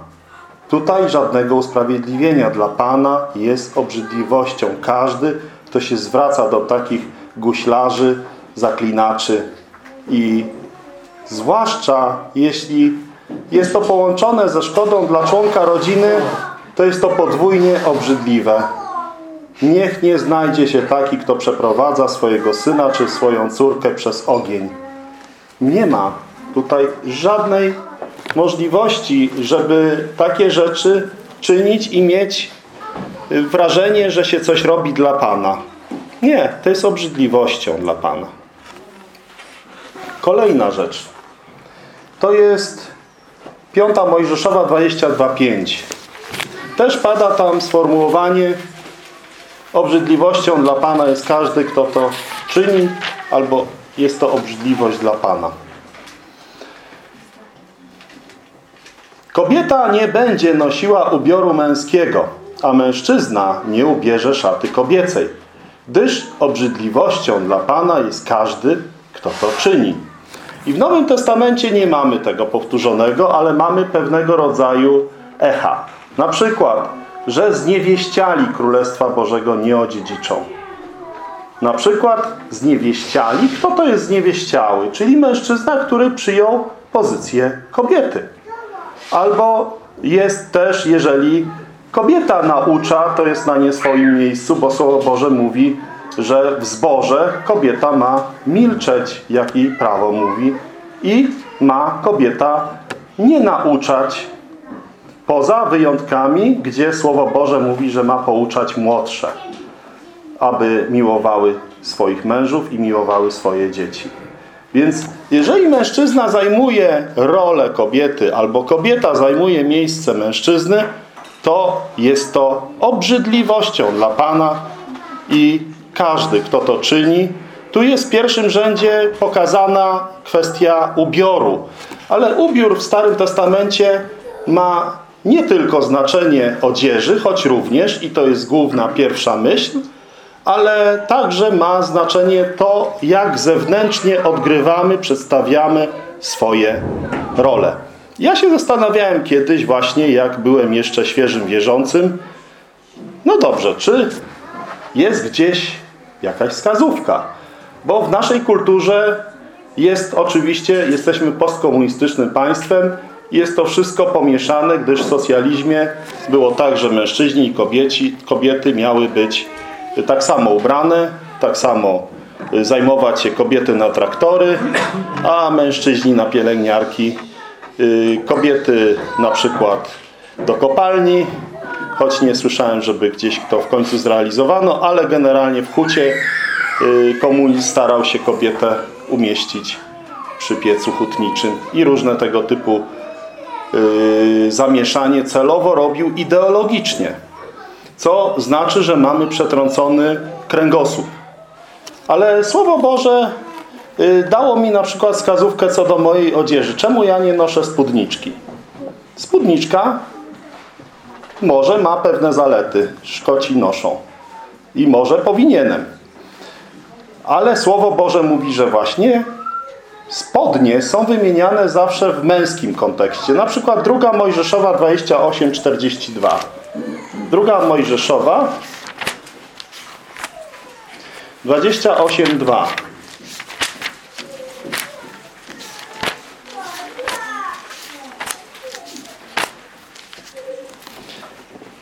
Tutaj żadnego usprawiedliwienia dla Pana jest obrzydliwością. Każdy, kto się zwraca do takich guślarzy, zaklinaczy i zwłaszcza jeśli jest to połączone ze szkodą dla członka rodziny, to jest to podwójnie obrzydliwe. Niech nie znajdzie się taki, kto przeprowadza swojego syna czy swoją córkę przez ogień. Nie ma tutaj żadnej możliwości, żeby takie rzeczy czynić i mieć wrażenie, że się coś robi dla Pana. Nie, to jest obrzydliwością dla Pana. Kolejna rzecz. To jest 5 Mojżeszowa 22.5. Też pada tam sformułowanie obrzydliwością dla Pana jest każdy, kto to czyni, albo jest to obrzydliwość dla Pana. Kobieta nie będzie nosiła ubioru męskiego, a mężczyzna nie ubierze szaty kobiecej, gdyż obrzydliwością dla Pana jest każdy, kto to czyni. I w Nowym Testamencie nie mamy tego powtórzonego, ale mamy pewnego rodzaju echa. Na przykład, że zniewieściali Królestwa Bożego nie odziedziczą. Na przykład zniewieściali. Kto to jest zniewieściały? Czyli mężczyzna, który przyjął pozycję kobiety. Albo jest też, jeżeli kobieta naucza, to jest na nie swoim miejscu, bo Słowo Boże mówi, że w zborze kobieta ma milczeć, jak jej prawo mówi i ma kobieta nie nauczać poza wyjątkami, gdzie Słowo Boże mówi, że ma pouczać młodsze, aby miłowały swoich mężów i miłowały swoje dzieci. Więc jeżeli mężczyzna zajmuje rolę kobiety albo kobieta zajmuje miejsce mężczyzny, to jest to obrzydliwością dla Pana i każdy, kto to czyni. Tu jest w pierwszym rzędzie pokazana kwestia ubioru. Ale ubiór w Starym Testamencie ma nie tylko znaczenie odzieży, choć również, i to jest główna pierwsza myśl, ale także ma znaczenie to, jak zewnętrznie odgrywamy, przedstawiamy swoje role. Ja się zastanawiałem kiedyś właśnie, jak byłem jeszcze świeżym wierzącym, no dobrze, czy jest gdzieś jakaś wskazówka? Bo w naszej kulturze jest oczywiście, jesteśmy postkomunistycznym państwem, jest to wszystko pomieszane, gdyż w socjalizmie było tak, że mężczyźni i kobieci, kobiety miały być tak samo ubrane, tak samo y, zajmować się kobiety na traktory, a mężczyźni na pielęgniarki, y, kobiety na przykład do kopalni, choć nie słyszałem, żeby gdzieś to w końcu zrealizowano, ale generalnie w hucie y, komunizm starał się kobietę umieścić przy piecu hutniczym i różne tego typu zamieszanie celowo robił ideologicznie. Co znaczy, że mamy przetrącony kręgosłup. Ale Słowo Boże y, dało mi na przykład wskazówkę co do mojej odzieży. Czemu ja nie noszę spódniczki? Spódniczka może ma pewne zalety. Szkoci noszą. I może powinienem. Ale Słowo Boże mówi, że właśnie spodnie są wymieniane zawsze w męskim kontekście. Na przykład druga Mojżeszowa 28:42. Druga Mojżeszowa 28:2.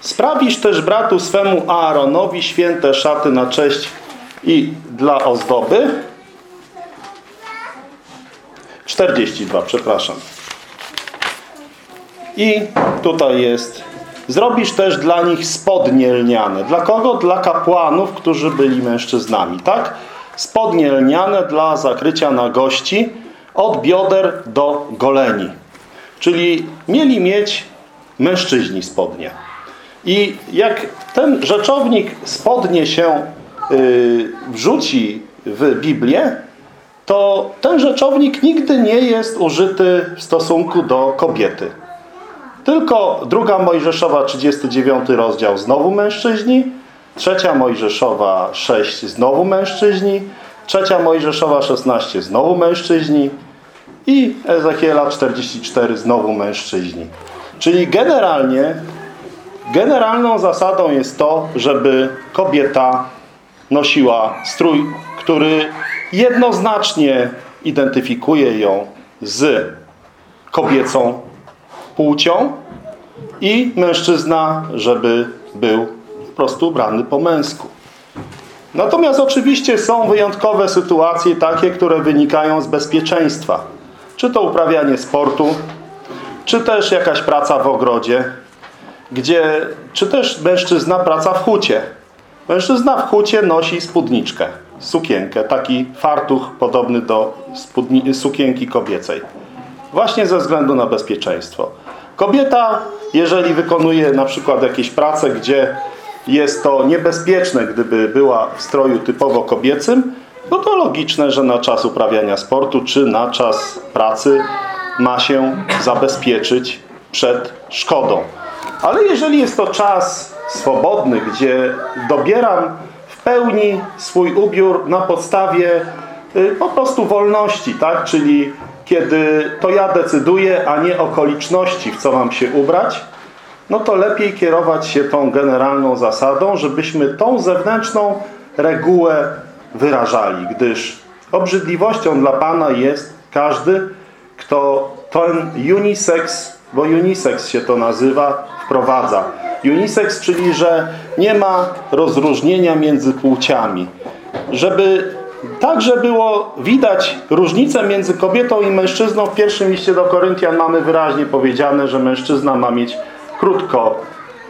Sprawisz też bratu swemu Aaronowi święte szaty na cześć i dla ozdoby. 42, przepraszam. I tutaj jest. Zrobisz też dla nich spodnie lniane. Dla kogo? Dla kapłanów, którzy byli mężczyznami, tak? Spodnie lniane dla zakrycia nagości od bioder do goleni. Czyli mieli mieć mężczyźni spodnie. I jak ten rzeczownik spodnie się yy, wrzuci w Biblię, to ten rzeczownik nigdy nie jest użyty w stosunku do kobiety. Tylko druga Mojżeszowa, 39 rozdział, znowu mężczyźni, trzecia Mojżeszowa, 6, znowu mężczyźni, trzecia Mojżeszowa, 16, znowu mężczyźni i Ezechiela 44, znowu mężczyźni. Czyli generalnie Generalną zasadą jest to, żeby kobieta nosiła strój, który jednoznacznie identyfikuje ją z kobiecą płcią i mężczyzna, żeby był po prostu ubrany po męsku. Natomiast oczywiście są wyjątkowe sytuacje takie, które wynikają z bezpieczeństwa. Czy to uprawianie sportu, czy też jakaś praca w ogrodzie, gdzie, czy też mężczyzna praca w hucie. Mężczyzna w hucie nosi spódniczkę, sukienkę, taki fartuch podobny do sukienki kobiecej. Właśnie ze względu na bezpieczeństwo. Kobieta, jeżeli wykonuje na przykład jakieś prace, gdzie jest to niebezpieczne, gdyby była w stroju typowo kobiecym, no to logiczne, że na czas uprawiania sportu czy na czas pracy ma się zabezpieczyć przed szkodą. Ale jeżeli jest to czas swobodny, gdzie dobieram w pełni swój ubiór na podstawie y, po prostu wolności, tak? Czyli kiedy to ja decyduję, a nie okoliczności, w co mam się ubrać, no to lepiej kierować się tą generalną zasadą, żebyśmy tą zewnętrzną regułę wyrażali, gdyż obrzydliwością dla Pana jest każdy, kto ten unisex, bo unisex się to nazywa, wprowadza. Unisex, czyli że nie ma rozróżnienia między płciami. Żeby także było widać różnicę między kobietą i mężczyzną. W pierwszym liście do Koryntian mamy wyraźnie powiedziane, że mężczyzna ma mieć krótko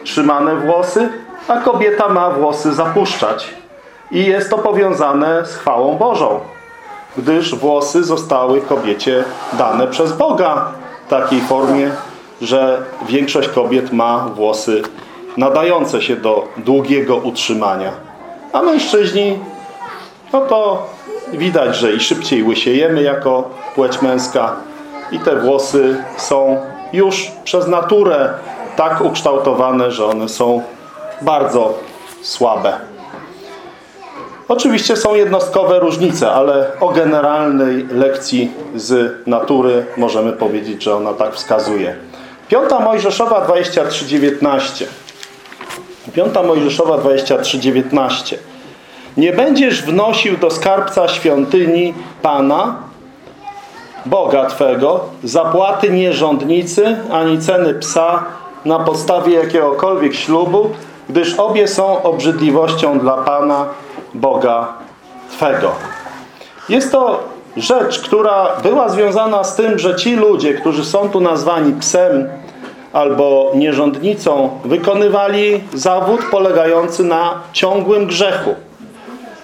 trzymane włosy, a kobieta ma włosy zapuszczać. I jest to powiązane z chwałą Bożą, gdyż włosy zostały kobiecie dane przez Boga w takiej formie, że większość kobiet ma włosy nadające się do długiego utrzymania. A mężczyźni, no to widać, że i szybciej łysiejemy jako płeć męska i te włosy są już przez naturę tak ukształtowane, że one są bardzo słabe. Oczywiście są jednostkowe różnice, ale o generalnej lekcji z natury możemy powiedzieć, że ona tak wskazuje. Piąta Mojżeszowa 23:19. Piąta Mojżeszowa 23:19. Nie będziesz wnosił do skarbca świątyni Pana, Boga Twego, zapłaty nierządnicy, ani ceny psa na podstawie jakiegokolwiek ślubu, gdyż obie są obrzydliwością dla Pana, Boga Twego. Jest to rzecz, która była związana z tym, że ci ludzie, którzy są tu nazwani psem albo nierządnicą, wykonywali zawód polegający na ciągłym grzechu.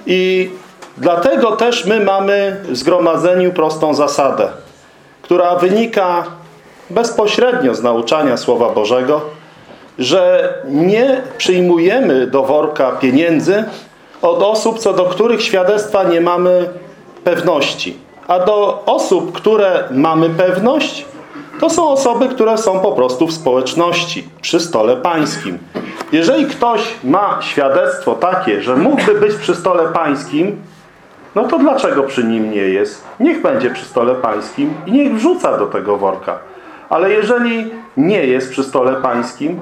I dlatego też my mamy w zgromadzeniu prostą zasadę, która wynika bezpośrednio z nauczania Słowa Bożego, że nie przyjmujemy do worka pieniędzy od osób, co do których świadectwa nie mamy pewności. A do osób, które mamy pewność, to są osoby, które są po prostu w społeczności, przy stole pańskim. Jeżeli ktoś ma świadectwo takie, że mógłby być przy stole pańskim, no to dlaczego przy nim nie jest? Niech będzie przy stole pańskim i niech wrzuca do tego worka. Ale jeżeli nie jest przy stole pańskim,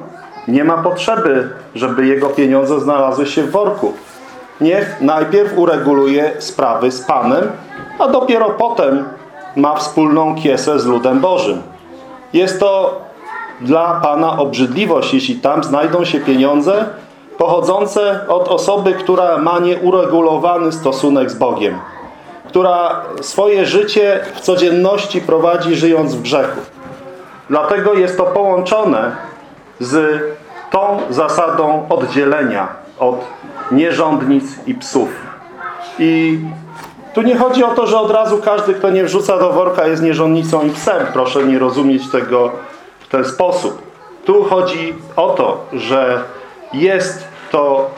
nie ma potrzeby, żeby jego pieniądze znalazły się w worku. Niech najpierw ureguluje sprawy z Panem, a dopiero potem ma wspólną kiesę z ludem Bożym. Jest to dla Pana obrzydliwość, jeśli tam znajdą się pieniądze pochodzące od osoby, która ma nieuregulowany stosunek z Bogiem, która swoje życie w codzienności prowadzi żyjąc w grzechu. Dlatego jest to połączone z tą zasadą oddzielenia od nierządnic i psów. I tu nie chodzi o to, że od razu każdy, kto nie wrzuca do worka jest nierządnicą i psem. Proszę nie rozumieć tego w ten sposób. Tu chodzi o to, że jest to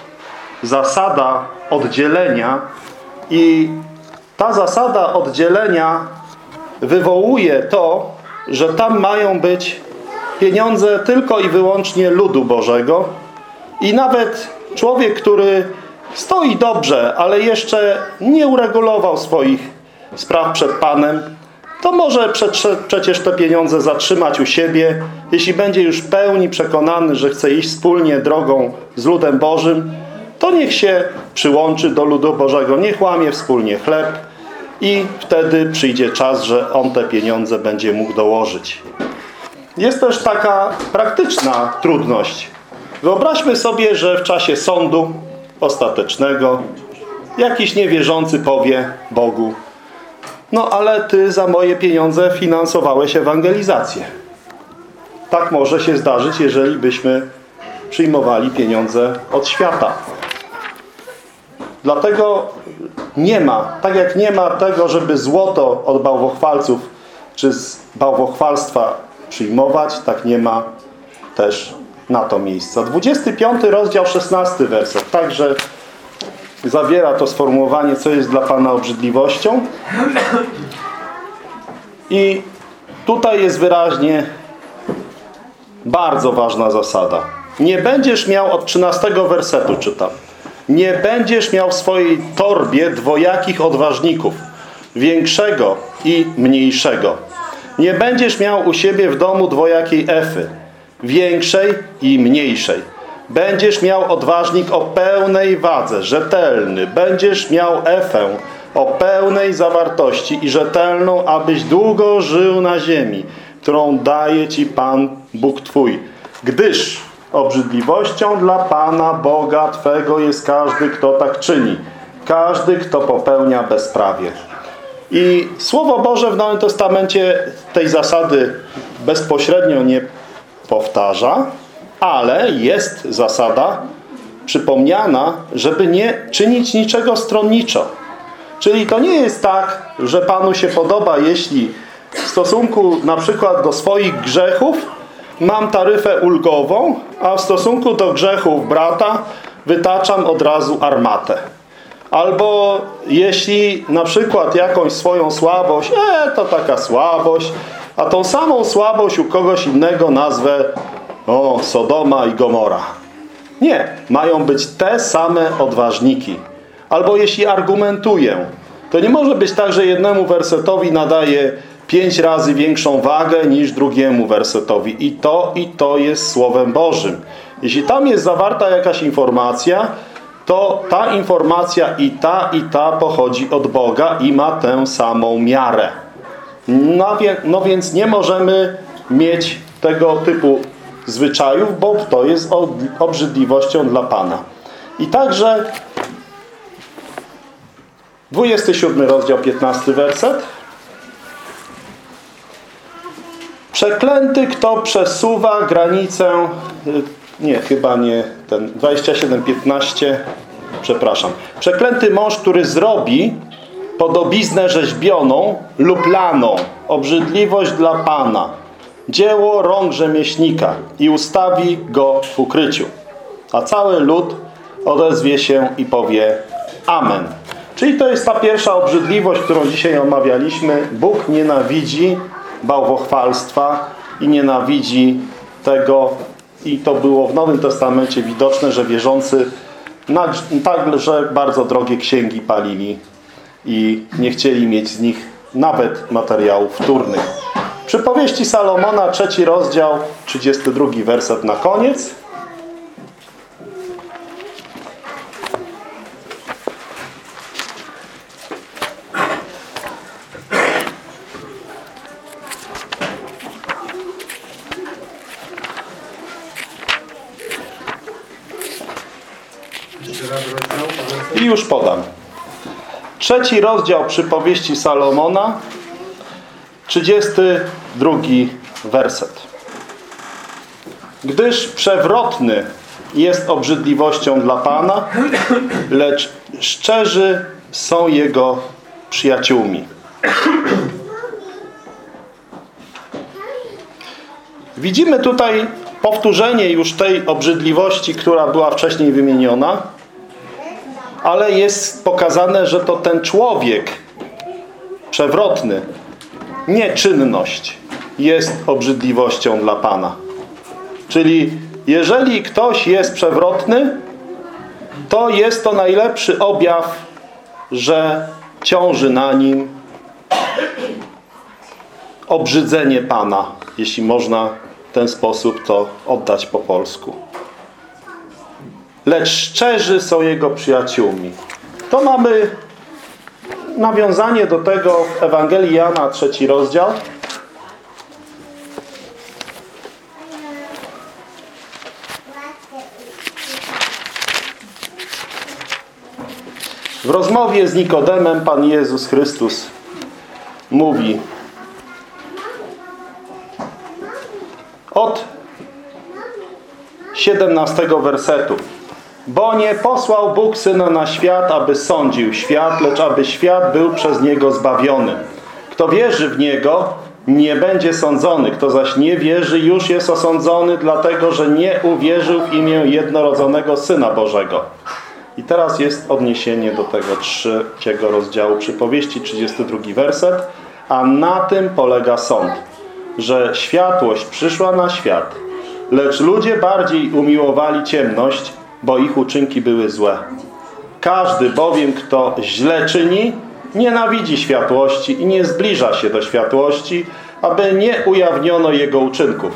zasada oddzielenia i ta zasada oddzielenia wywołuje to, że tam mają być pieniądze tylko i wyłącznie ludu Bożego i nawet człowiek, który stoi dobrze, ale jeszcze nie uregulował swoich spraw przed Panem, to może przecież te pieniądze zatrzymać u siebie. Jeśli będzie już w pełni przekonany, że chce iść wspólnie drogą z ludem Bożym, to niech się przyłączy do ludu Bożego, niech łamie wspólnie chleb i wtedy przyjdzie czas, że on te pieniądze będzie mógł dołożyć. Jest też taka praktyczna trudność. Wyobraźmy sobie, że w czasie sądu ostatecznego jakiś niewierzący powie Bogu no ale ty za moje pieniądze finansowałeś ewangelizację. Tak może się zdarzyć, jeżeli byśmy przyjmowali pieniądze od świata. Dlatego nie ma, tak jak nie ma tego, żeby złoto od bałwochwalców czy z bałwochwalstwa przyjmować, tak nie ma też na to miejsca. 25 rozdział, 16 werset. Także zawiera to sformułowanie, co jest dla Pana obrzydliwością. I tutaj jest wyraźnie bardzo ważna zasada. Nie będziesz miał, od 13 wersetu czytam, nie będziesz miał w swojej torbie dwojakich odważników, większego i mniejszego. Nie będziesz miał u siebie w domu dwojakiej efy, większej i mniejszej Będziesz miał odważnik o pełnej wadze, rzetelny. Będziesz miał efę o pełnej zawartości i rzetelną, abyś długo żył na ziemi, którą daje Ci Pan Bóg Twój. Gdyż obrzydliwością dla Pana Boga Twego jest każdy, kto tak czyni. Każdy, kto popełnia bezprawie. I Słowo Boże w Nowym Testamencie tej zasady bezpośrednio nie powtarza, ale jest zasada przypomniana, żeby nie czynić niczego stronniczo. Czyli to nie jest tak, że Panu się podoba, jeśli w stosunku na przykład do swoich grzechów mam taryfę ulgową, a w stosunku do grzechów brata wytaczam od razu armatę. Albo jeśli na przykład jakąś swoją słabość, e, to taka słabość, a tą samą słabość u kogoś innego nazwę o, Sodoma i Gomora. Nie, mają być te same odważniki. Albo jeśli argumentuję, to nie może być tak, że jednemu wersetowi nadaje pięć razy większą wagę niż drugiemu wersetowi. I to, i to jest Słowem Bożym. Jeśli tam jest zawarta jakaś informacja, to ta informacja i ta, i ta pochodzi od Boga i ma tę samą miarę. No, no więc nie możemy mieć tego typu zwyczajów, bo to jest ob- obrzydliwością dla Pana. I także 27 rozdział, 15 werset. Przeklęty, kto przesuwa granicę, y, nie, chyba nie, ten 27-15, przepraszam. Przeklęty mąż, który zrobi podobiznę rzeźbioną lub laną, obrzydliwość dla Pana, dzieło rąk rzemieślnika i ustawi go w ukryciu. A cały lud odezwie się i powie Amen. Czyli to jest ta pierwsza obrzydliwość, którą dzisiaj omawialiśmy. Bóg nienawidzi bałwochwalstwa i nienawidzi tego, i to było w Nowym Testamencie widoczne, że wierzący także bardzo drogie księgi palili i nie chcieli mieć z nich nawet materiałów wtórnych. Przypowieści Salomona, trzeci rozdział, 32 werset na koniec. I już podam. Trzeci rozdział przypowieści Salomona, 32 werset. Gdyż przewrotny jest obrzydliwością dla Pana, lecz szczerzy są Jego przyjaciółmi. Widzimy tutaj powtórzenie już tej obrzydliwości, która była wcześniej wymieniona, ale jest pokazane, że to ten człowiek przewrotny, nie czynność, jest obrzydliwością dla Pana. Czyli jeżeli ktoś jest przewrotny, to jest to najlepszy objaw, że ciąży na nim obrzydzenie Pana, jeśli można w ten sposób to oddać po polsku. Lecz szczerzy są Jego przyjaciółmi. To mamy nawiązanie do tego w Ewangelii Jana, trzeci rozdział. W rozmowie z Nikodemem Pan Jezus Chrystus mówi od 17 wersetu. Bo nie posłał Bóg Syna na świat, aby sądził świat, lecz aby świat był przez Niego zbawiony. Kto wierzy w Niego, nie będzie sądzony. Kto zaś nie wierzy, już jest osądzony, dlatego że nie uwierzył w imię jednorodzonego Syna Bożego. I teraz jest odniesienie do tego trzeciego rozdziału przypowieści, 32 werset. A na tym polega sąd, że światłość przyszła na świat, lecz ludzie bardziej umiłowali ciemność, bo ich uczynki były złe. Każdy bowiem, kto źle czyni, nienawidzi światłości i nie zbliża się do światłości, aby nie ujawniono jego uczynków.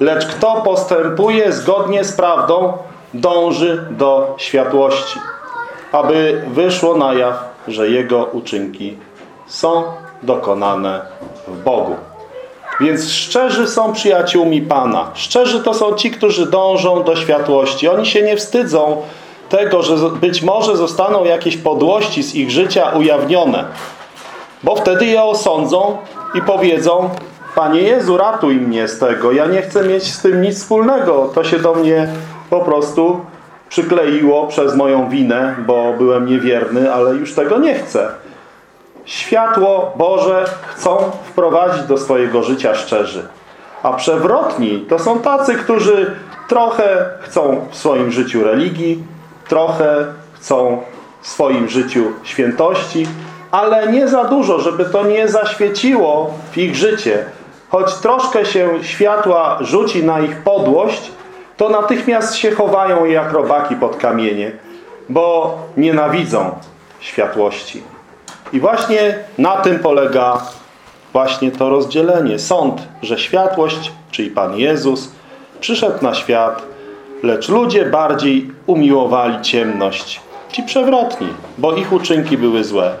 Lecz kto postępuje zgodnie z prawdą, dąży do światłości, aby wyszło na jaw, że jego uczynki są dokonane w Bogu. Więc szczerzy są przyjaciółmi Pana. Szczerzy to są ci, którzy dążą do światłości. Oni się nie wstydzą tego, że być może zostaną jakieś podłości z ich życia ujawnione. Bo wtedy je osądzą i powiedzą Panie Jezu, ratuj mnie z tego. Ja nie chcę mieć z tym nic wspólnego. To się do mnie po prostu przykleiło przez moją winę, bo byłem niewierny, ale już tego nie chcę. Światło Boże chcą wprowadzić do swojego życia szczerzy. A przewrotni to są tacy, którzy trochę chcą w swoim życiu religii, trochę chcą w swoim życiu świętości, ale nie za dużo, żeby to nie zaświeciło w ich życie, choć troszkę się światła rzuci na ich podłość, to natychmiast się chowają jak robaki pod kamienie, bo nienawidzą światłości. I właśnie na tym polega właśnie to rozdzielenie. Sąd, że światłość, czyli Pan Jezus, przyszedł na świat, lecz ludzie bardziej umiłowali ciemność. Ci przewrotni, bo ich uczynki były złe.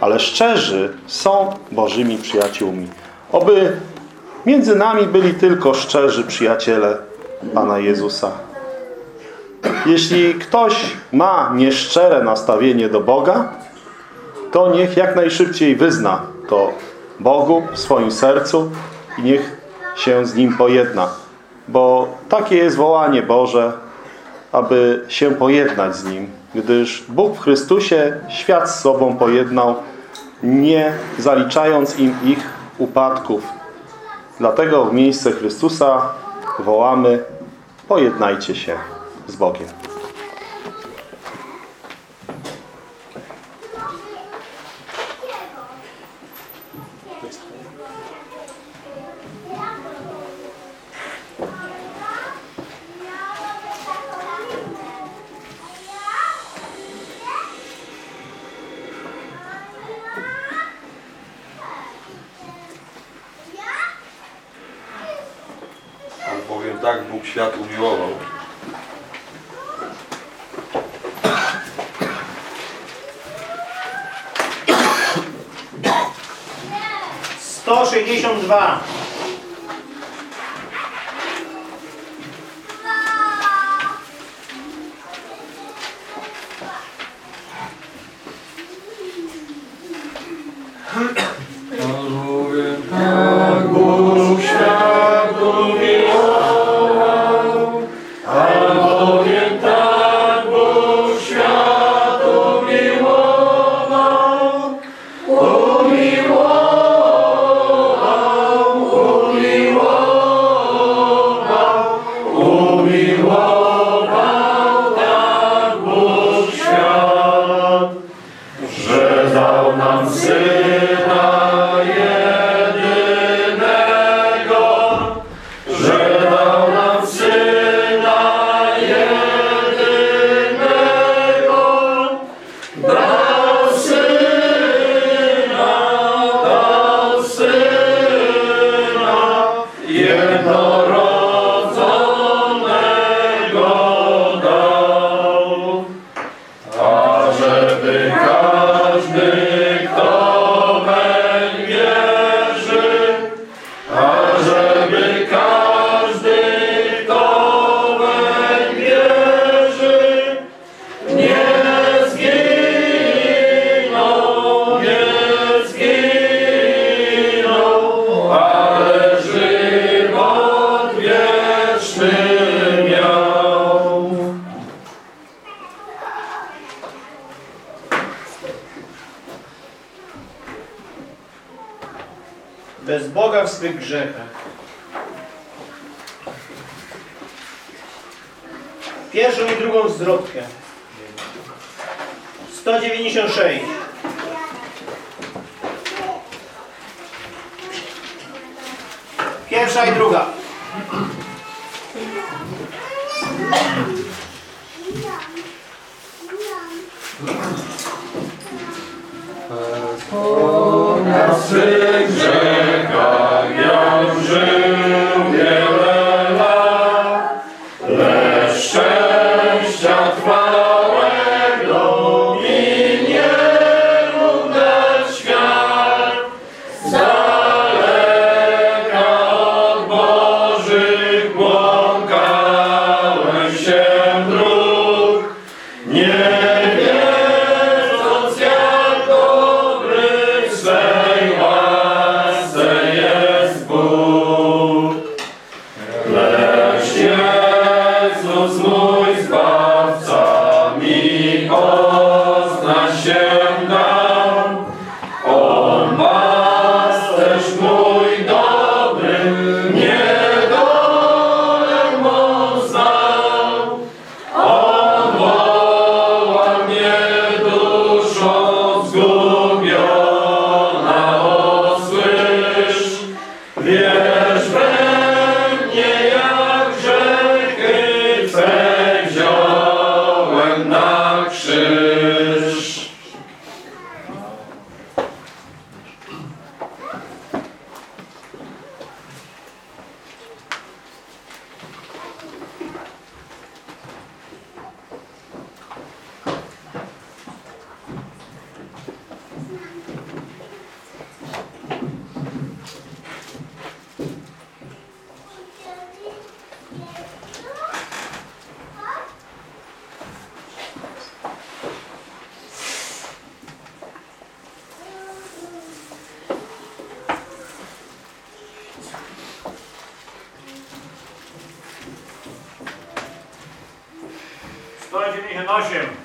Ale szczerzy są Bożymi przyjaciółmi. Oby między nami byli tylko szczerzy przyjaciele Pana Jezusa. Jeśli ktoś ma nieszczere nastawienie do Boga, to niech jak najszybciej wyzna to Bogu w swoim sercu i niech się z Nim pojedna. Bo takie jest wołanie Boże, aby się pojednać z Nim. Gdyż Bóg w Chrystusie świat z sobą pojednał, nie zaliczając im ich upadków. Dlatego w miejsce Chrystusa wołamy pojednajcie się z Bogiem. naszym.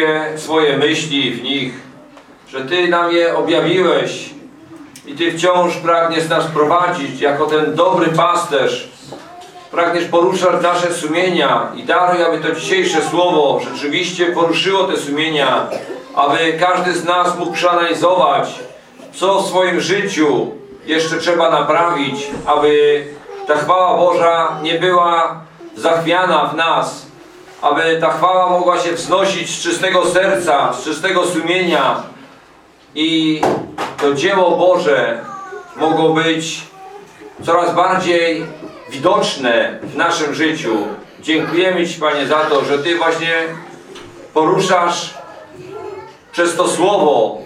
wszystkie swoje myśli w nich, że Ty nam je objawiłeś i Ty wciąż pragniesz nas prowadzić jako ten dobry pasterz. Pragniesz poruszać nasze sumienia i daruj, aby to dzisiejsze słowo rzeczywiście poruszyło te sumienia, aby każdy z nas mógł przeanalizować, co w swoim życiu jeszcze trzeba naprawić, aby ta chwała Boża nie była zachwiana w nas, aby ta chwała mogła się wznosić z czystego serca, z czystego sumienia i to dzieło Boże mogło być coraz bardziej widoczne w naszym życiu. Dziękujemy Ci, Panie, za to, że Ty właśnie poruszasz przez to Słowo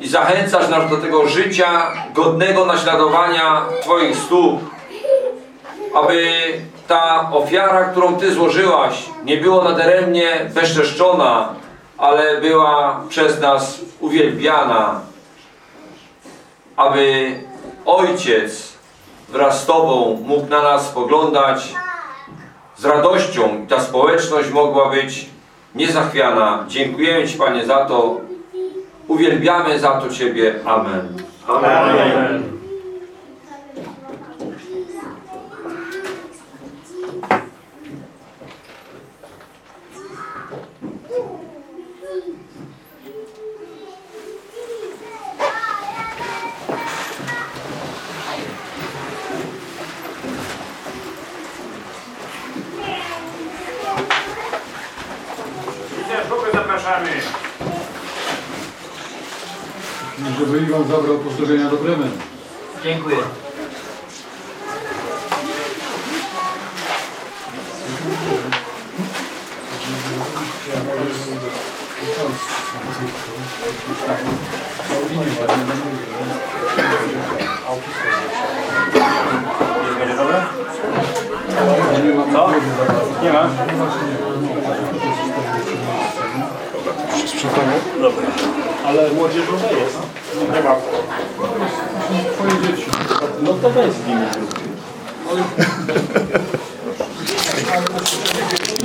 i zachęcasz nas do tego życia godnego naśladowania Twoich stóp, aby ta ofiara, którą Ty złożyłaś, nie była nadaremnie bezczeszczona, ale była przez nas uwielbiana, aby Ojciec wraz z Tobą mógł na nas spoglądać z radością i ta społeczność mogła być niezachwiana. Dziękujemy Ci, Panie, za to. Uwielbiamy za to Ciebie. Amen. Amen. Grupy Iwan zabrał postrzeżenia do Bremen. Dziękuję. Będzie dobre? Nie ma Co? Nie ma? Dobra. Ale młodzieżowe jest. Nie ma. Twoje dzieci. No to weź z nimi.